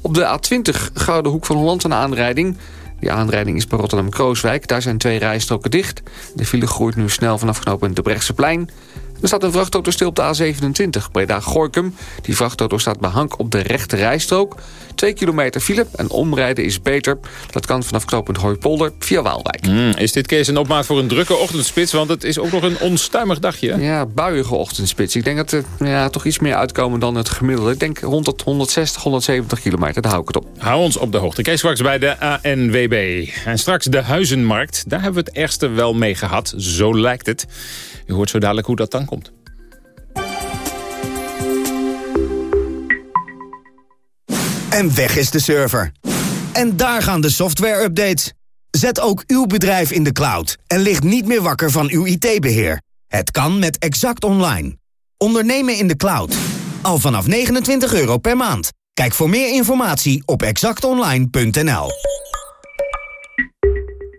S29: Op de A20 Gouden Hoek van Holland een aanrijding. Die aanrijding is bij Rotterdam-Krooswijk. Daar zijn twee rijstroken dicht. De file groeit nu snel vanaf knooppunt de Brechtseplein. Er staat een vrachtauto stil op de A27, Breda-Gorkum. Die vrachtauto staat bij Hank op de rechte rijstrook. Twee kilometer file en omrijden is beter. Dat kan vanaf knooppunt Hooipolder via Waalwijk.
S3: Hmm, is dit Kees een opmaat voor een drukke ochtendspits? Want het is ook nog een onstuimig dagje.
S29: Ja, buiige ochtendspits. Ik denk dat er ja, toch iets meer uitkomen dan het gemiddelde. Ik denk rond het 160, 170 kilometer. Daar hou ik het op.
S3: Hou ons op de hoogte. Kees straks bij de ANWB. En straks de huizenmarkt. Daar hebben we het ergste wel mee gehad. Zo lijkt het. U hoort zo dadelijk hoe dat dan komt.
S30: En weg is de server. En daar gaan de software-updates. Zet ook uw bedrijf in de cloud en ligt niet meer wakker van uw IT-beheer. Het kan met Exact Online. Ondernemen in de cloud. Al vanaf 29 euro per maand. Kijk voor meer informatie op exactonline.nl.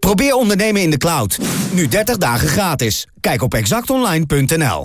S30: Probeer ondernemen in de cloud. Nu 30 dagen gratis. Kijk op exactonline.nl.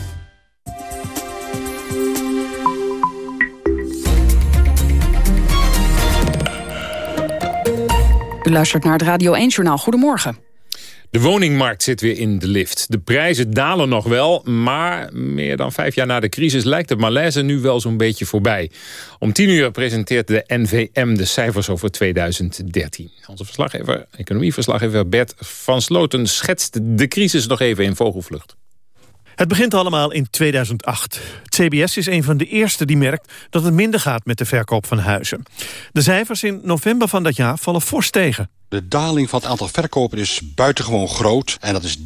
S4: U luistert naar het Radio 1-journaal. Goedemorgen.
S3: De woningmarkt zit weer in de lift. De prijzen dalen nog wel, maar meer dan vijf jaar na de crisis lijkt de malaise nu wel zo'n beetje voorbij. Om tien uur presenteert de NVM de cijfers over 2013. Onze verslaggever, economieverslaggever Bert van Sloten schetst de crisis nog even in vogelvlucht.
S31: Het begint allemaal in 2008. Het CBS is een van de eerste die merkt dat het minder gaat met de verkoop van huizen. De cijfers in november van dat jaar vallen fors tegen.
S32: De daling van het aantal verkopen is buitengewoon groot. En dat is 30%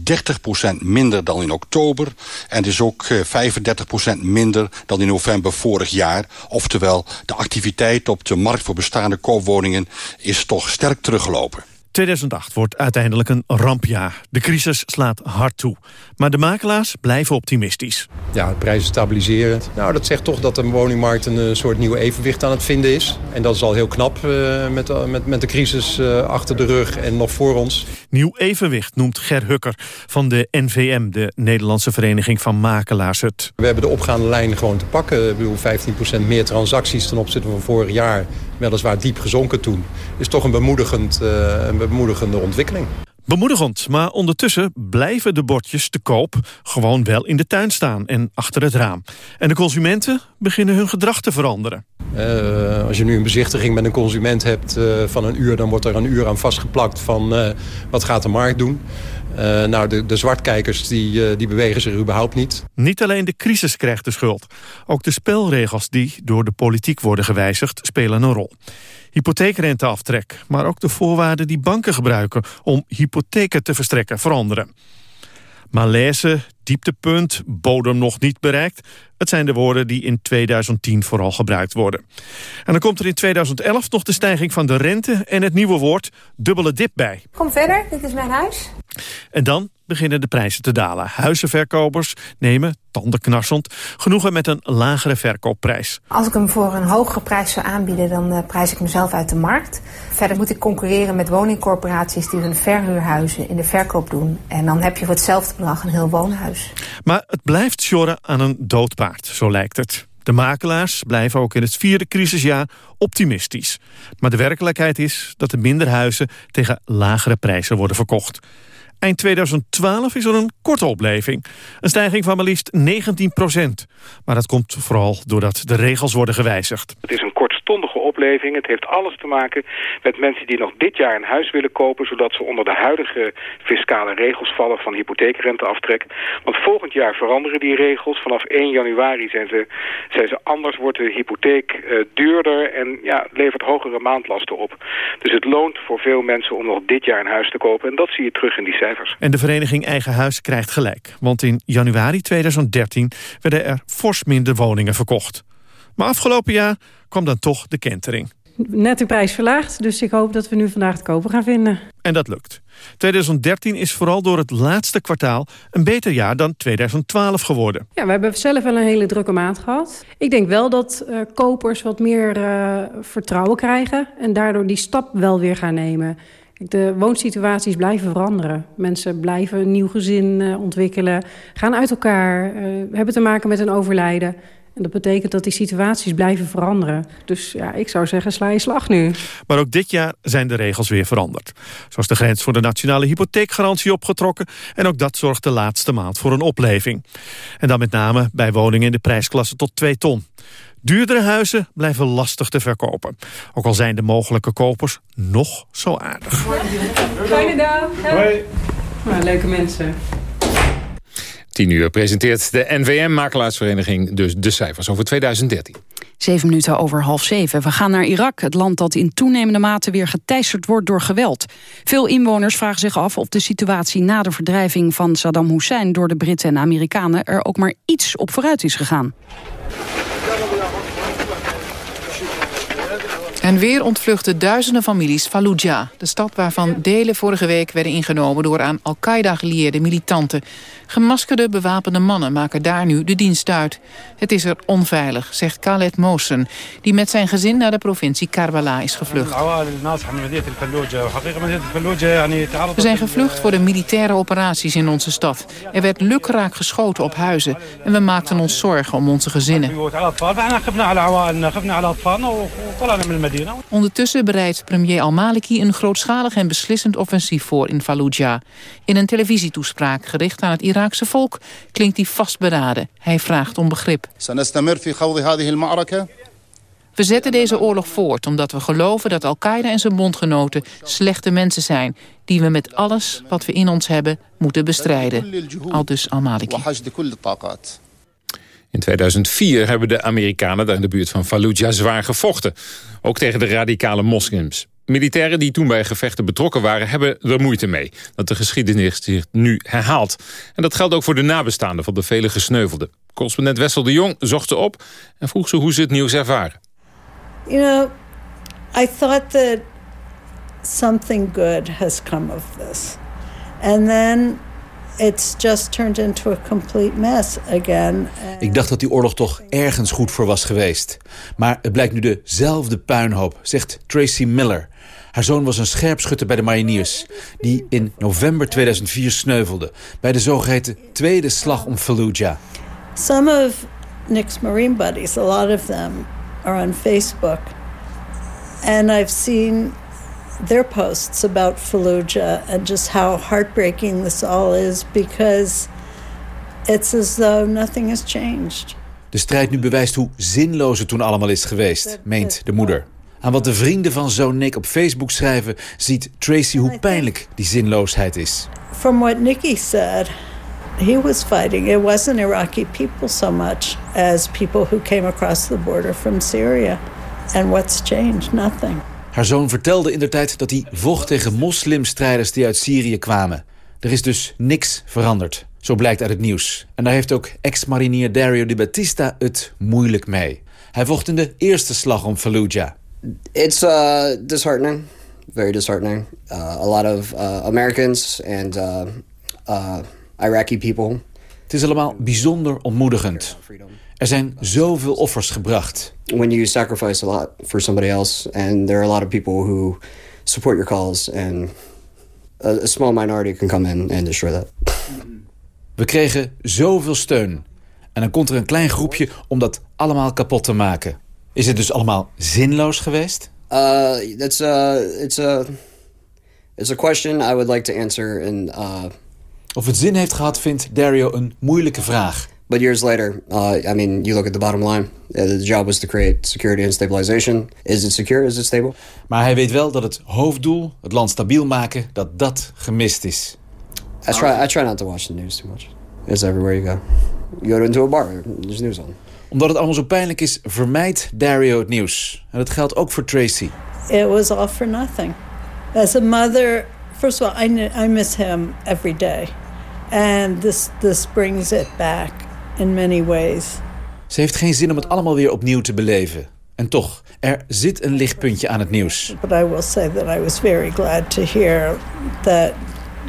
S32: minder dan in oktober. En het is ook 35% minder dan in november vorig jaar. Oftewel, de activiteit op de markt voor bestaande koopwoningen is toch sterk teruggelopen.
S31: 2008 wordt uiteindelijk een rampjaar. De crisis slaat hard toe. Maar de makelaars blijven optimistisch.
S33: Ja, de prijzen stabiliseren. Nou, dat zegt toch dat de woningmarkt een uh, soort nieuw evenwicht aan het vinden is. En dat is al heel knap uh, met, uh, met, met de crisis achter de rug en nog voor ons.
S31: Nieuw evenwicht noemt Ger Hukker van de NVM, de Nederlandse Vereniging van Makelaars het.
S33: We hebben de opgaande lijn gewoon te pakken. Ik bedoel, 15% meer transacties ten opzichte van vorig jaar. Weliswaar diep gezonken toen. Is toch een, bemoedigend, een bemoedigende ontwikkeling.
S31: Bemoedigend, maar ondertussen blijven de bordjes te koop gewoon wel in de tuin staan en achter het raam. En de consumenten beginnen hun gedrag te veranderen.
S33: Uh, als je nu een bezichtiging met een consument hebt uh, van een uur... dan wordt er een uur aan vastgeplakt van uh, wat gaat de markt doen. nou, de, de zwartkijkers die, die bewegen zich überhaupt niet.
S31: Niet alleen de crisis krijgt de schuld. Ook de spelregels die door de politiek worden gewijzigd spelen een rol hypotheekrenteaftrek... maar ook de voorwaarden die banken gebruiken om hypotheken te verstrekken veranderen. Malaise, dieptepunt, bodem nog niet bereikt. Het zijn de woorden die in 2010 vooral gebruikt worden. En dan komt er in 2011 nog de stijging van de rente... en het nieuwe woord dubbele dip bij.
S34: Kom verder, dit is mijn huis.
S31: En dan beginnen de prijzen te dalen. Huizenverkopers nemen, tandenknarsend, genoegen met een lagere verkoopprijs.
S34: Als ik hem voor een hogere prijs zou aanbieden, dan uh, prijs ik mezelf uit de markt. Verder moet ik concurreren met woningcorporaties die hun verhuurhuizen in de verkoop doen. En dan heb je voor hetzelfde bedrag een heel woonhuis.
S31: Maar het blijft sjorren aan een doodpaard, zo lijkt het. De makelaars blijven ook in het vierde crisisjaar optimistisch. Maar de werkelijkheid is dat er minder huizen tegen lagere prijzen worden verkocht. Eind 2012 is er een korte opleving. Een stijging van maar liefst 19 procent. Maar dat komt vooral doordat de regels worden gewijzigd.
S35: Het is een kortstondige opleving. Het heeft alles te maken met mensen die nog dit jaar een huis willen kopen... zodat ze onder de huidige fiscale regels vallen van hypotheekrenteaftrek. Want volgend jaar veranderen die regels. Vanaf 1 januari zijn ze, zijn ze anders, wordt de hypotheek eh, duurder... en ja, levert hogere maandlasten op. Dus het loont voor veel mensen om nog dit jaar een huis te kopen. En dat zie je terug in die cijfers.
S31: En de vereniging Eigen Huis krijgt gelijk. Want in januari 2013 werden er fors minder woningen verkocht. Maar afgelopen jaar kwam dan toch de kentering.
S36: Net de prijs verlaagd, dus ik hoop dat we nu vandaag het kopen gaan vinden.
S31: En dat lukt. 2013 is vooral door het laatste kwartaal een beter jaar dan 2012 geworden.
S36: Ja, we hebben zelf wel een hele drukke maand gehad. Ik denk wel dat uh, kopers wat meer uh, vertrouwen krijgen... en daardoor die stap wel weer gaan nemen. De woonsituaties blijven veranderen. Mensen blijven een nieuw gezin uh, ontwikkelen, gaan uit elkaar... hebben te maken met een overlijden... En dat betekent dat die situaties blijven veranderen. Dus ja, ik zou zeggen, sla je slag nu.
S31: Maar ook dit jaar zijn de regels weer veranderd. Zo is de grens voor de nationale hypotheekgarantie opgetrokken... en ook dat zorgt de laatste maand voor een opleving. En dan met name bij woningen in de prijsklasse tot 2 ton. Duurdere huizen blijven lastig te verkopen. Ook al zijn de mogelijke kopers nog zo aardig.
S36: Fijne dag. Hoi. Nou, leuke mensen.
S3: 10 uur presenteert de NVM-makelaarsvereniging dus de cijfers over 2013.
S4: Zeven minuten over half zeven. We gaan naar Irak, het land dat in toenemende mate weer geteisterd wordt door geweld. Veel inwoners vragen zich af of de situatie na de verdrijving van Saddam Hussein door de Britten en Amerikanen er ook maar iets op vooruit is gegaan.
S37: En weer ontvluchten duizenden families Fallujah, de stad waarvan delen vorige week werden ingenomen door aan Al-Qaeda gelieerde militanten. Gemaskerde bewapende mannen maken daar nu de dienst uit. Het is er onveilig, zegt Khaled Mosen, die met zijn gezin naar de provincie Karbala is gevlucht. We zijn gevlucht voor de militaire operaties in onze stad. Er werd lukraak geschoten op huizen en we maakten ons zorgen om onze gezinnen. Ondertussen bereidt premier al-Maliki een grootschalig en beslissend offensief voor in Fallujah. In een televisietoespraak gericht aan het Iraakse volk klinkt hij vastberaden. Hij vraagt om begrip. We zetten deze oorlog voort omdat we geloven dat Al-Qaeda en zijn bondgenoten slechte mensen zijn... die we met alles wat we in ons hebben moeten bestrijden. Aldus al-Maliki.
S3: In 2004 hebben de Amerikanen daar in de buurt van Fallujah zwaar gevochten. Ook tegen de radicale moslims. Militairen die toen bij gevechten betrokken waren... hebben er moeite mee dat de geschiedenis zich nu herhaalt. En dat geldt ook voor de nabestaanden van de vele gesneuvelden. Correspondent Wessel de Jong zocht ze op... en vroeg ze hoe ze het nieuws ervaren.
S38: You know, I thought that something good has come of this. And then it's just turned into a complete mess again.
S39: Ik dacht dat die oorlog toch ergens goed voor was geweest. Maar het blijkt nu dezelfde puinhoop, zegt Tracy Miller. Haar zoon was een scherpschutter bij de mariniers... die in november 2004 sneuvelde... bij de zogeheten Tweede Slag om Fallujah.
S38: Some of Nick's Marine buddies, a lot of them, are on Facebook. And I've seen their posts about Fallujah and just how heartbreaking this all is because it's as though nothing has changed.
S39: De strijd nu bewijst hoe zinloos het toen allemaal is geweest, meent de moeder. Aan wat de vrienden van zoon Nick op Facebook schrijven... ziet Tracy hoe pijnlijk die zinloosheid is.
S38: From what Nikki said, he was fighting. It wasn't Iraqi people so much as people who came across the border from Syria. And what's changed? Nothing.
S39: Haar zoon vertelde in de tijd dat hij vocht tegen moslimstrijders die uit Syrië kwamen. Er is dus niks veranderd. Zo blijkt uit het nieuws. En daar heeft ook ex-marinier Dario Di Battista het moeilijk mee. Hij vocht in de eerste slag om Fallujah.
S40: It's uh, disheartening, very disheartening. Uh, a lot of uh, Americans and uh, uh, Iraqi people.
S39: Het is allemaal bijzonder ontmoedigend. Er zijn zoveel offers gebracht.
S40: When you sacrifice a lot for somebody else, and there are a lot of people who support your cause, and a, a small minority can come in and destroy that.
S39: We kregen zoveel steun. En dan komt er een klein groepje om dat allemaal kapot te maken. Is het dus allemaal zinloos geweest?
S40: Uh, that's uh, it's a It's a question I would like to answer in... Uh,
S39: of het zin heeft gehad, vindt Dario een moeilijke vraag.
S40: But years later, uh, I mean, you look at the bottom line. Uh, the job was to create security and stabilization. Is it secure? Is it stable?
S39: Maar hij weet wel dat het hoofddoel, het land stabiel maken, dat dat gemist is.
S40: I try, I try not to watch the news too much. It's everywhere you go. You go into a bar, there's news on.
S39: Omdat het allemaal zo pijnlijk is, vermijdt Dario het nieuws. En dat geldt ook voor Tracy.
S38: It was all for nothing. As a mother, first of all, I, I miss him every day. And this, this brings it back in many ways.
S39: Ze heeft geen zin om het allemaal weer opnieuw te beleven. En toch, er zit een lichtpuntje aan het nieuws.
S38: But I will say that I was very glad to hear that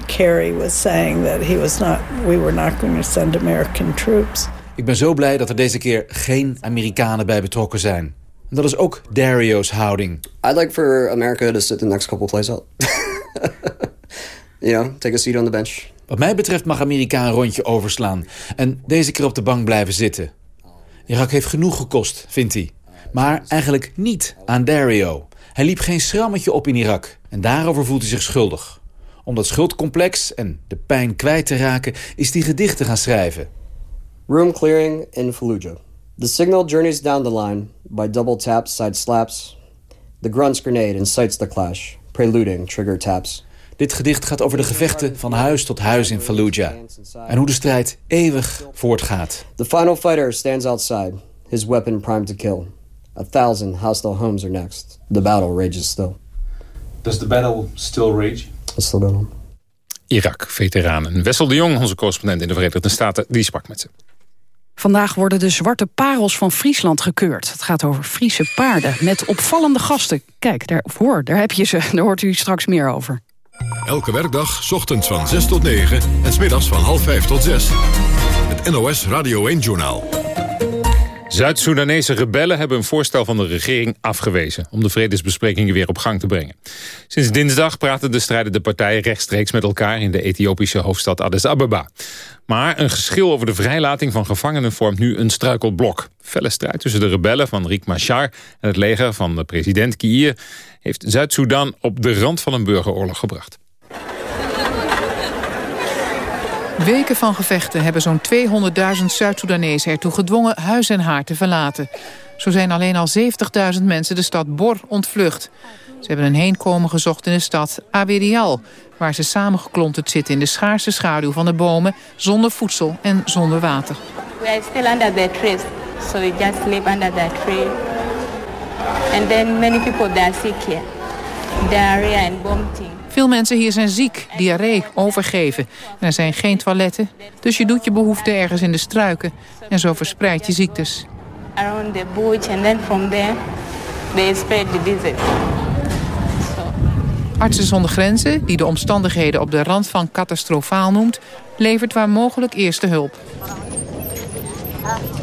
S38: Kerry was saying that he was not, we were not going to send American troops.
S39: Ik ben zo blij dat er deze keer geen Amerikanen bij betrokken zijn. En dat is ook Dario's houding.
S40: I'd like for America to sit the next couple plays out. [laughs] you know, take a seat on the bench.
S39: Wat mij betreft mag Amerika een rondje overslaan. En deze keer op de bank blijven zitten. Irak heeft genoeg gekost, vindt hij. Maar eigenlijk niet aan Dario. Hij liep geen schrammetje op in Irak. En daarover voelt hij zich schuldig. Om dat schuldcomplex en de pijn kwijt te raken... is hij gedichten gaan schrijven.
S40: Room clearing in Fallujah. The signal journeys down the line by double taps, side slaps. The grunts grenade incites the clash, preluding trigger taps.
S39: Dit gedicht gaat over de gevechten van huis tot huis in Fallujah. En hoe de strijd eeuwig voortgaat.
S40: The final fighter stands outside, his weapon primed to kill. A thousand hostile homes are next. The battle rages still.
S39: Does the battle still rage?
S40: It's still going on.
S3: Irak-veteranen. Wessel de Jong, onze correspondent in de Verenigde Staten, die sprak met ze.
S4: Vandaag worden de zwarte parels van Friesland gekeurd. Het gaat over Friese paarden met opvallende gasten. Kijk, daar, hoor, daar heb je ze. [laughs] Daar hoort u straks meer over.
S5: Elke werkdag, ochtends van 6 tot 9 en smiddags van half 5 tot 6. Het NOS Radio 1-journaal.
S3: Zuid-Soedanese rebellen hebben een voorstel van de regering afgewezen... om de vredesbesprekingen weer op gang te brengen. Sinds dinsdag praten de strijdende partijen rechtstreeks met elkaar... in de Ethiopische hoofdstad Addis Ababa. Maar een geschil over de vrijlating van gevangenen vormt nu een struikelblok. Felle strijd tussen de rebellen van Riek Machar en het leger van de president Kiir... heeft Zuid-Soedan op de rand van een burgeroorlog gebracht.
S37: Weken van gevechten hebben zo'n 200.000 Zuid-Soedanezen ertoe gedwongen huis en haar te verlaten. Zo zijn alleen al 70.000 mensen de stad Bor ontvlucht. Ze hebben een heenkomen gezocht in de stad Aberial... waar ze samengeklonterd zitten in de schaarse schaduw van de bomen... zonder voedsel en zonder water.
S41: We are still under the trees, so we just sleep under that tree. And then many people they are sick here. Diarrhea and vomiting.
S37: Veel mensen hier zijn ziek, diarree, overgeven. En er zijn geen toiletten, dus je doet je behoefte ergens in de struiken. En zo verspreid je ziektes.
S41: Around the bush and then from there they spread the disease.
S37: Artsen zonder Grenzen, die de omstandigheden op de rand van catastrofaal noemt... levert waar mogelijk eerste hulp.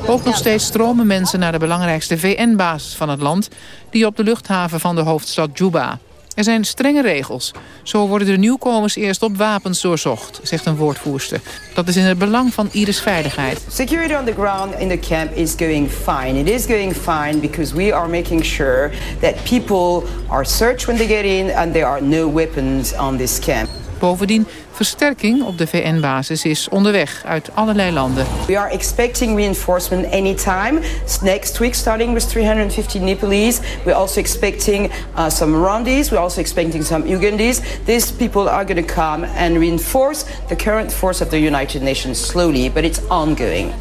S37: Ook nog steeds stromen mensen naar de belangrijkste VN-basis van het land... die op de luchthaven van de hoofdstad Juba. Er zijn strenge regels. Zo worden de nieuwkomers eerst op wapens doorzocht, zegt een woordvoerster. Dat is in het belang van ieders veiligheid.
S42: Security on the ground in the camp is going fine. It is going fine because we are making sure that people are searched when they get in and there are no weapons on this camp.
S37: Bovendien, versterking op de VN-basis is onderweg uit allerlei landen.
S42: We are expecting reinforcement anytime. Next week, starting with 350 Nepalese. We're also expecting uh, some Rwandese. We're also expecting some Ugandese. These people are going to come and reinforce the current force of the United Nations slowly, but it's ongoing.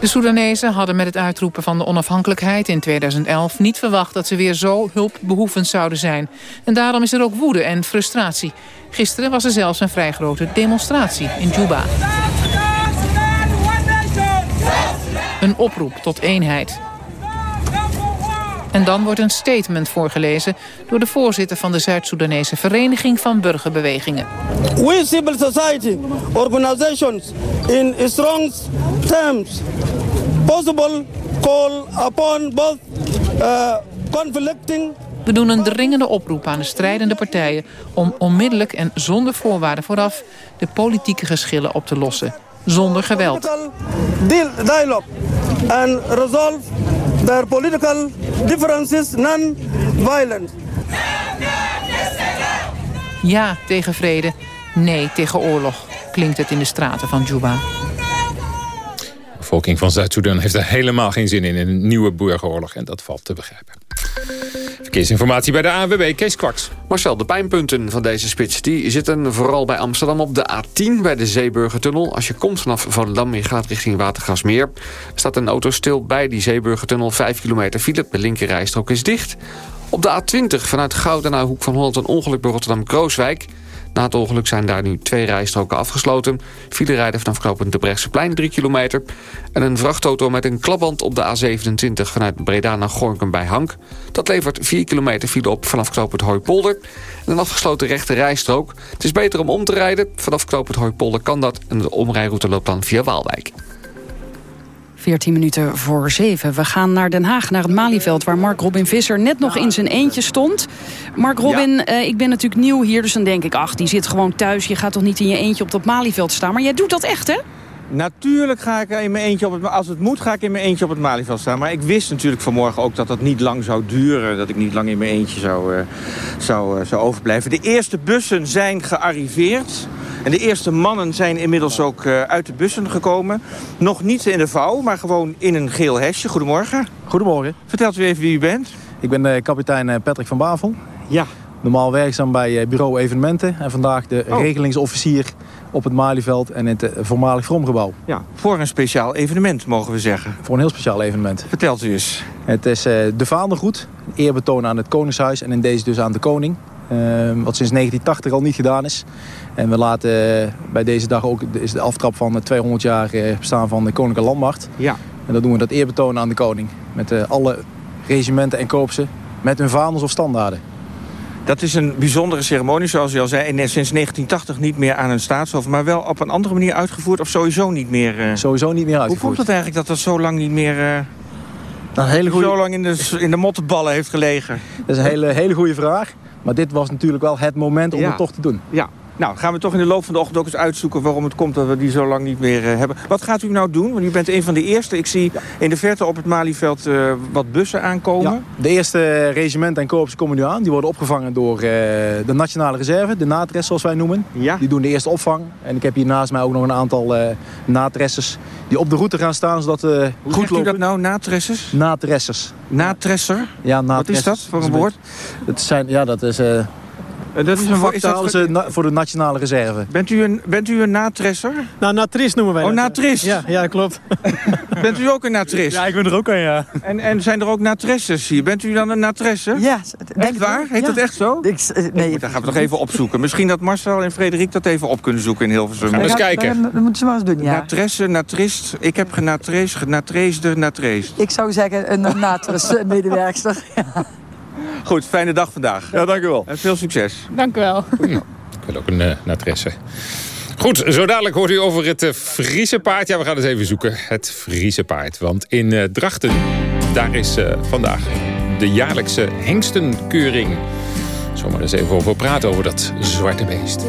S37: De Soedanezen hadden met het uitroepen van de onafhankelijkheid in 2011 niet verwacht dat ze weer zo hulpbehoevend zouden zijn. En daarom is er ook woede en frustratie. Gisteren was er zelfs een vrij grote demonstratie in Juba. Een oproep tot eenheid. En dan wordt een statement voorgelezen door de voorzitter van de Zuid-Soedanese Vereniging van Burgerbewegingen.
S43: We civil society organizations in strong terms possible call upon both uh, conflicting
S37: we doen een dringende oproep aan de strijdende partijen... om onmiddellijk en zonder voorwaarden vooraf de politieke geschillen op te lossen. Zonder geweld.
S43: Dialogue and resolve their political differences non-violent.
S37: Ja tegen vrede, nee tegen oorlog, klinkt het in de straten van Juba.
S44: De bevolking van Zuid-Soedan heeft er helemaal geen zin in... in een nieuwe burgeroorlog en dat valt te begrijpen. Verkeersinformatie bij de ANWB, Kees Kwaks.
S29: Marcel, de pijnpunten van deze spits die zitten vooral bij Amsterdam op de A10... bij de Zeeburgertunnel. Als je komt vanaf Volendam en gaat richting Watergasmeer... staat een auto stil bij die Zeeburgertunnel. 5 kilometer file, de linkerrijstrook is dicht. Op de A20 vanuit Gouden naar Hoek van Holland... een ongeluk bij Rotterdam-Krooswijk... Na het ongeluk zijn daar nu twee rijstroken afgesloten. File rijden vanaf knooppunt de Brechtseplein 3 kilometer. En een vrachtauto met een klapband op de A27 vanuit Breda naar Gorkum bij Hank. Dat levert 4 kilometer file op vanaf knooppunt Hooipolder. En een afgesloten rechte rijstrook. Het is beter om om te rijden. Vanaf knooppunt Hooipolder kan dat. En de omrijroute loopt dan via Waalwijk.
S4: 14 minuten voor 7. We gaan naar Den Haag, naar het Malieveld... waar Mark Robin Visser net nog in zijn eentje stond. Mark Robin, eh, ik ben natuurlijk nieuw hier, dus dan denk ik... ach, die zit gewoon thuis, je gaat toch niet in je eentje op dat Malieveld staan? Maar jij doet dat echt, hè?
S13: Natuurlijk ga ik in mijn eentje op het... Als het moet, ga ik in mijn eentje op het Malieveld staan. Maar ik wist natuurlijk vanmorgen ook dat dat niet lang zou duren. Dat ik niet lang in mijn eentje zou, uh, zou, uh, zou overblijven. De eerste bussen zijn gearriveerd. En de eerste mannen zijn inmiddels ook uh, uit de bussen gekomen. Nog niet in de vouw, maar gewoon in een geel hesje. Goedemorgen.
S45: Goedemorgen.
S13: Vertelt u even wie u bent.
S45: Ik ben uh, kapitein Patrick van Bavel.
S13: Ja.
S45: Normaal werkzaam bij bureau evenementen. En vandaag de oh. regelingsofficier op het Malieveld en in het voormalig Vromgebouw.
S13: Ja, voor een speciaal evenement mogen we zeggen.
S45: Voor een heel speciaal evenement.
S13: Vertelt u eens.
S45: Het is de vaandergoed. Eerbetoon aan het Koningshuis en in deze dus aan de koning. Uh, wat sinds 1980 al niet gedaan is. En we laten uh, bij deze dag ook is de aftrap van het 200 jaar bestaan van de Koninklijke Landmacht.
S13: Ja.
S45: En dat doen we dat eerbetoon aan de koning. Met alle regimenten en korpsen met hun vaandels of standaarden.
S13: Dat is een bijzondere ceremonie, zoals u al zei. En sinds 1980 niet meer aan een staatshoofd. Maar wel op een andere manier uitgevoerd of sowieso niet meer? Uh...
S45: Sowieso niet meer uitgevoerd.
S13: Hoe komt het eigenlijk dat dat zo lang niet meer... Uh...
S45: Nou, hele goeie...
S13: Zo lang in de, in de mottenballen heeft gelegen?
S45: Dat is een hele, hele goede vraag. Maar dit was natuurlijk wel het moment om ja. het toch te doen.
S13: Ja, nou, gaan we toch in de loop van de ochtend ook eens uitzoeken waarom het komt dat we die zo lang niet meer uh, hebben. Wat gaat u nou doen? Want u bent een van de eerste. Ik zie ja. in de verte op het Malieveld uh, wat bussen aankomen.
S45: Ja, de eerste regimenten en korps komen nu aan. Die worden opgevangen door uh, de Nationale Reserve, de natres zoals wij noemen.
S13: Ja.
S45: Die doen de eerste opvang. En ik heb hier naast mij ook nog een aantal natressers die op de route gaan staan zodat we
S13: Hoe
S45: goed lopen.
S13: u dat nou, natressers?
S45: Natressers.
S13: Natresser?
S45: Ja, natressers.
S13: Wat is dat voor een woord?
S45: Het zijn, ja, dat is...
S13: Dat is een
S45: vaktaal voor de Nationale Reserve.
S13: Bent u een, bent u een natresser?
S45: Nou, natris noemen wij
S13: Oh,
S45: dat.
S13: natris?
S45: Ja, ja klopt. [laughs]
S13: bent u ook een natris?
S45: Ja, ik ben er ook een, ja.
S13: En, en zijn er ook natresses hier? Bent u dan een natresse?
S46: Ja.
S13: Echt waar? Heet
S46: ja.
S13: dat echt zo?
S46: Ik, nee.
S13: Goed, dan gaan we toch even opzoeken. Misschien dat Marcel en Frederik dat even op kunnen zoeken in Hilversum.
S44: Gaan we eens kijken.
S46: Dat moeten ze maar eens doen, ja.
S13: Natresse, natrist. Ik heb genatrees, genatreesder, natreest.
S46: Ik zou zeggen een natris-medewerkster. [laughs] ja. [laughs]
S13: Goed, fijne dag vandaag.
S45: Ja, dank u wel.
S13: En veel succes.
S3: Dank u wel.
S44: Ja, ik wil ook een uh, natresse. Goed, zo dadelijk hoort u over het uh, Friese paard. Ja, we gaan eens even zoeken. Het Friese paard. Want in uh, Drachten, daar is vandaag de jaarlijkse hengstenkeuring. Zomaar eens even over praten over dat zwarte beest.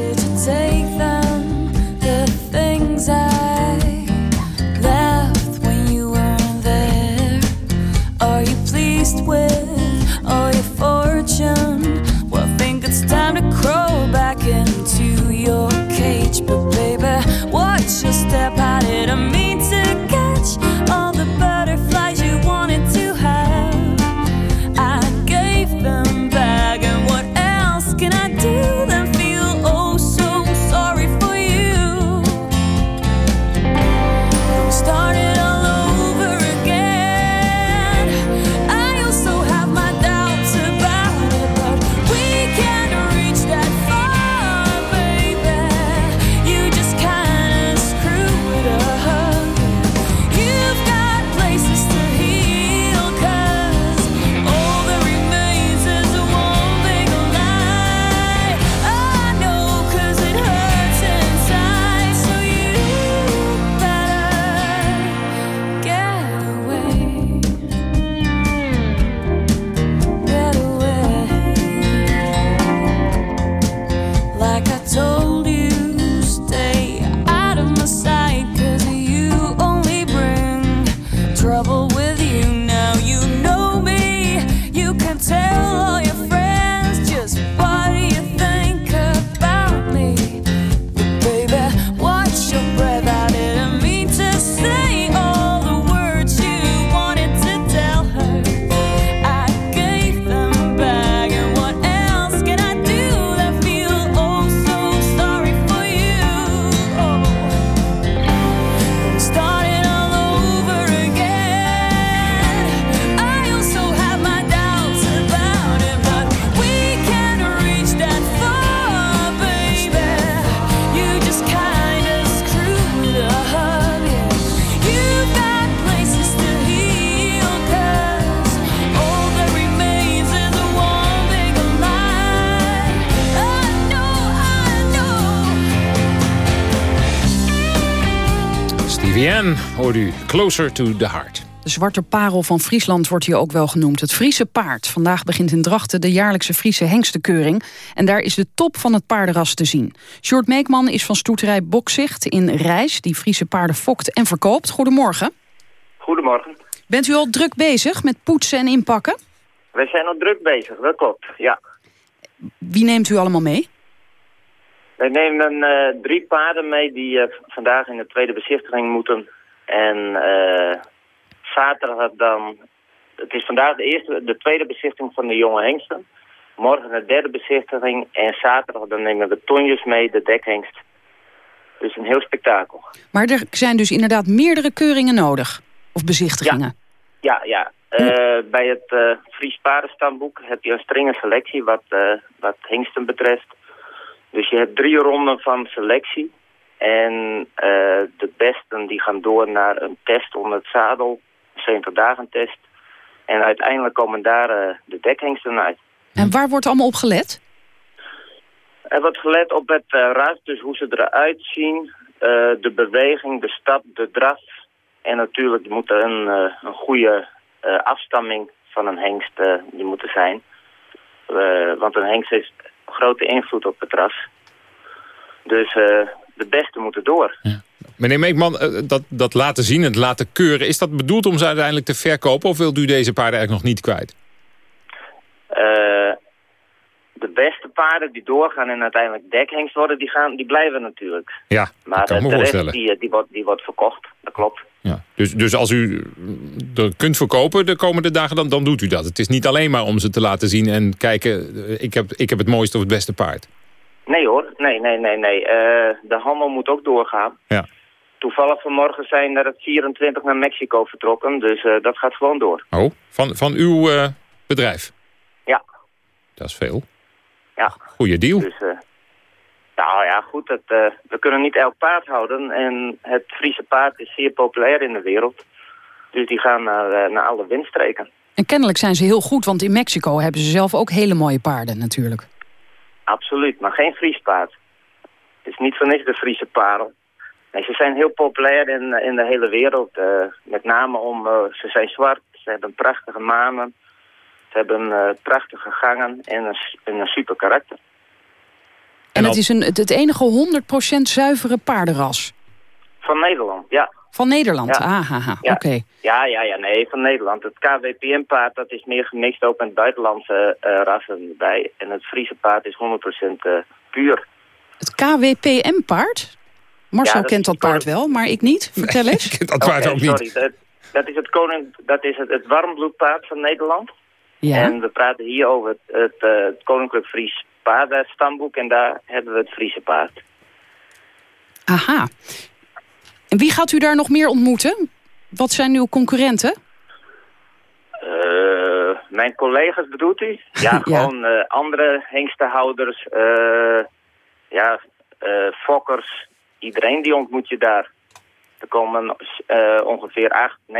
S3: Hoorde u Closer to the Heart.
S4: De zwarte parel van Friesland wordt hier ook wel genoemd. Het Friese paard. Vandaag begint in Drachten de jaarlijkse Friese hengstekeuring. En daar is de top van het paardenras te zien. Sjoerd Meekman is van stoeterij Bokzicht in Rijs... die Friese paarden fokt en verkoopt. Goedemorgen.
S47: Goedemorgen.
S4: Bent u al druk bezig met poetsen en inpakken?
S47: Wij zijn al druk bezig, dat klopt, ja.
S4: Wie neemt u allemaal mee?
S47: Wij nemen eh, drie paarden mee die eh, vandaag in de tweede bezichtiging moeten. En eh, zaterdag dan... Het is vandaag de, eerste, de tweede bezichtiging van de jonge hengsten. Morgen de derde bezichtiging. En zaterdag dan nemen we tonjes mee, de dekhengst. Dus een heel spektakel.
S4: Maar er zijn dus inderdaad meerdere keuringen nodig. Of bezichtigingen.
S47: Ja, ja. Eh, bij het eh Fries Paardenstamboek heb je een strenge selectie wat, wat hengsten betreft. Dus je hebt drie ronden van selectie. En eh, de besten die gaan door naar een test onder het zadel. Een 70 dagen test. En uiteindelijk komen daar eh, de dekhengsten uit.
S4: En waar wordt allemaal op gelet?
S47: Er wordt gelet op het eh, ras, dus hoe ze eruit zien. eh, de beweging, de stap, de draf. En natuurlijk moet er een, eh, een goede eh, afstamming van een hengst die moet er zijn. Eh, want een hengst heeft grote invloed op het ras. Dus eh, de beste moeten door.
S3: Meneer Meekman, eh, dat, dat laten zien, het laten keuren... is dat bedoeld om ze uiteindelijk te verkopen... of wilt u deze paarden eigenlijk nog niet kwijt?
S47: Eh, de beste paarden die doorgaan en uiteindelijk dekhengst worden, die, gaan, die blijven natuurlijk.
S3: Ja,
S47: Maar
S3: kan me
S47: de rest
S3: voorstellen.
S47: die, eh, die, wordt, die wordt verkocht, dat klopt.
S3: Ja. Dus, dus als u er kunt verkopen de komende dagen, dan, dan doet u dat. Het is niet alleen maar om ze te laten zien en kijken... ik heb, ik heb het mooiste of het beste paard.
S47: Nee hoor, nee, nee, nee, nee. Eh, de handel moet ook doorgaan.
S3: Ja.
S47: Toevallig vanmorgen zijn er 24 naar Mexico vertrokken, dus eh, dat gaat gewoon door.
S3: Oh, van, van uw eh, bedrijf?
S47: Ja.
S3: Dat is veel.
S47: Ja.
S3: Goeie deal.
S47: Dus, eh, nou ja, goed, het, eh, we kunnen niet elk paard houden en het Friese paard is zeer populair in de wereld. Dus die gaan naar, eh, naar alle windstreken.
S4: En kennelijk zijn ze heel goed, want in Mexico hebben ze zelf ook hele mooie paarden natuurlijk.
S47: Absoluut, maar geen Fries paard. Het is niet voor niks de Friese parel. Nee, ze zijn heel populair in, in de hele wereld. eh, met name om, eh, ze zijn zwart, ze hebben prachtige manen. Ze hebben eh, prachtige gangen en een, en een super karakter.
S4: En, het is een, het, het enige 100% zuivere paardenras.
S47: Van Nederland, ja.
S4: Van Nederland,
S47: Ja.
S4: ah,
S47: Ja.
S4: oké.
S47: Ja, ja, ja, nee, van Nederland. Het KWPM-paard, dat is meer gemixt ook met buitenlandse eh, rassen erbij. En het Friese paard is 100% eh, puur.
S4: Het KWPM-paard? Marcel
S47: Ja, dat
S4: kent dat paard wel, maar ik niet. Vertel eens.
S3: dat paard ook niet.
S47: Sorry, dat, dat is het, koning, dat is het, het warmbloedpaard van Nederland.
S4: Ja.
S47: En we praten hier over het, het, eh, het Koninklijk Fries Paardenstamboek. En daar hebben we het Friese paard.
S4: Aha. En wie gaat u daar nog meer ontmoeten? Wat zijn uw concurrenten?
S47: Eh, mijn collega's bedoelt u? [laughs] Ja, gewoon eh, andere hengstenhouders, eh, ja, eh, fokkers, iedereen die ontmoet je daar. Er komen eh, ongeveer 8, 9.000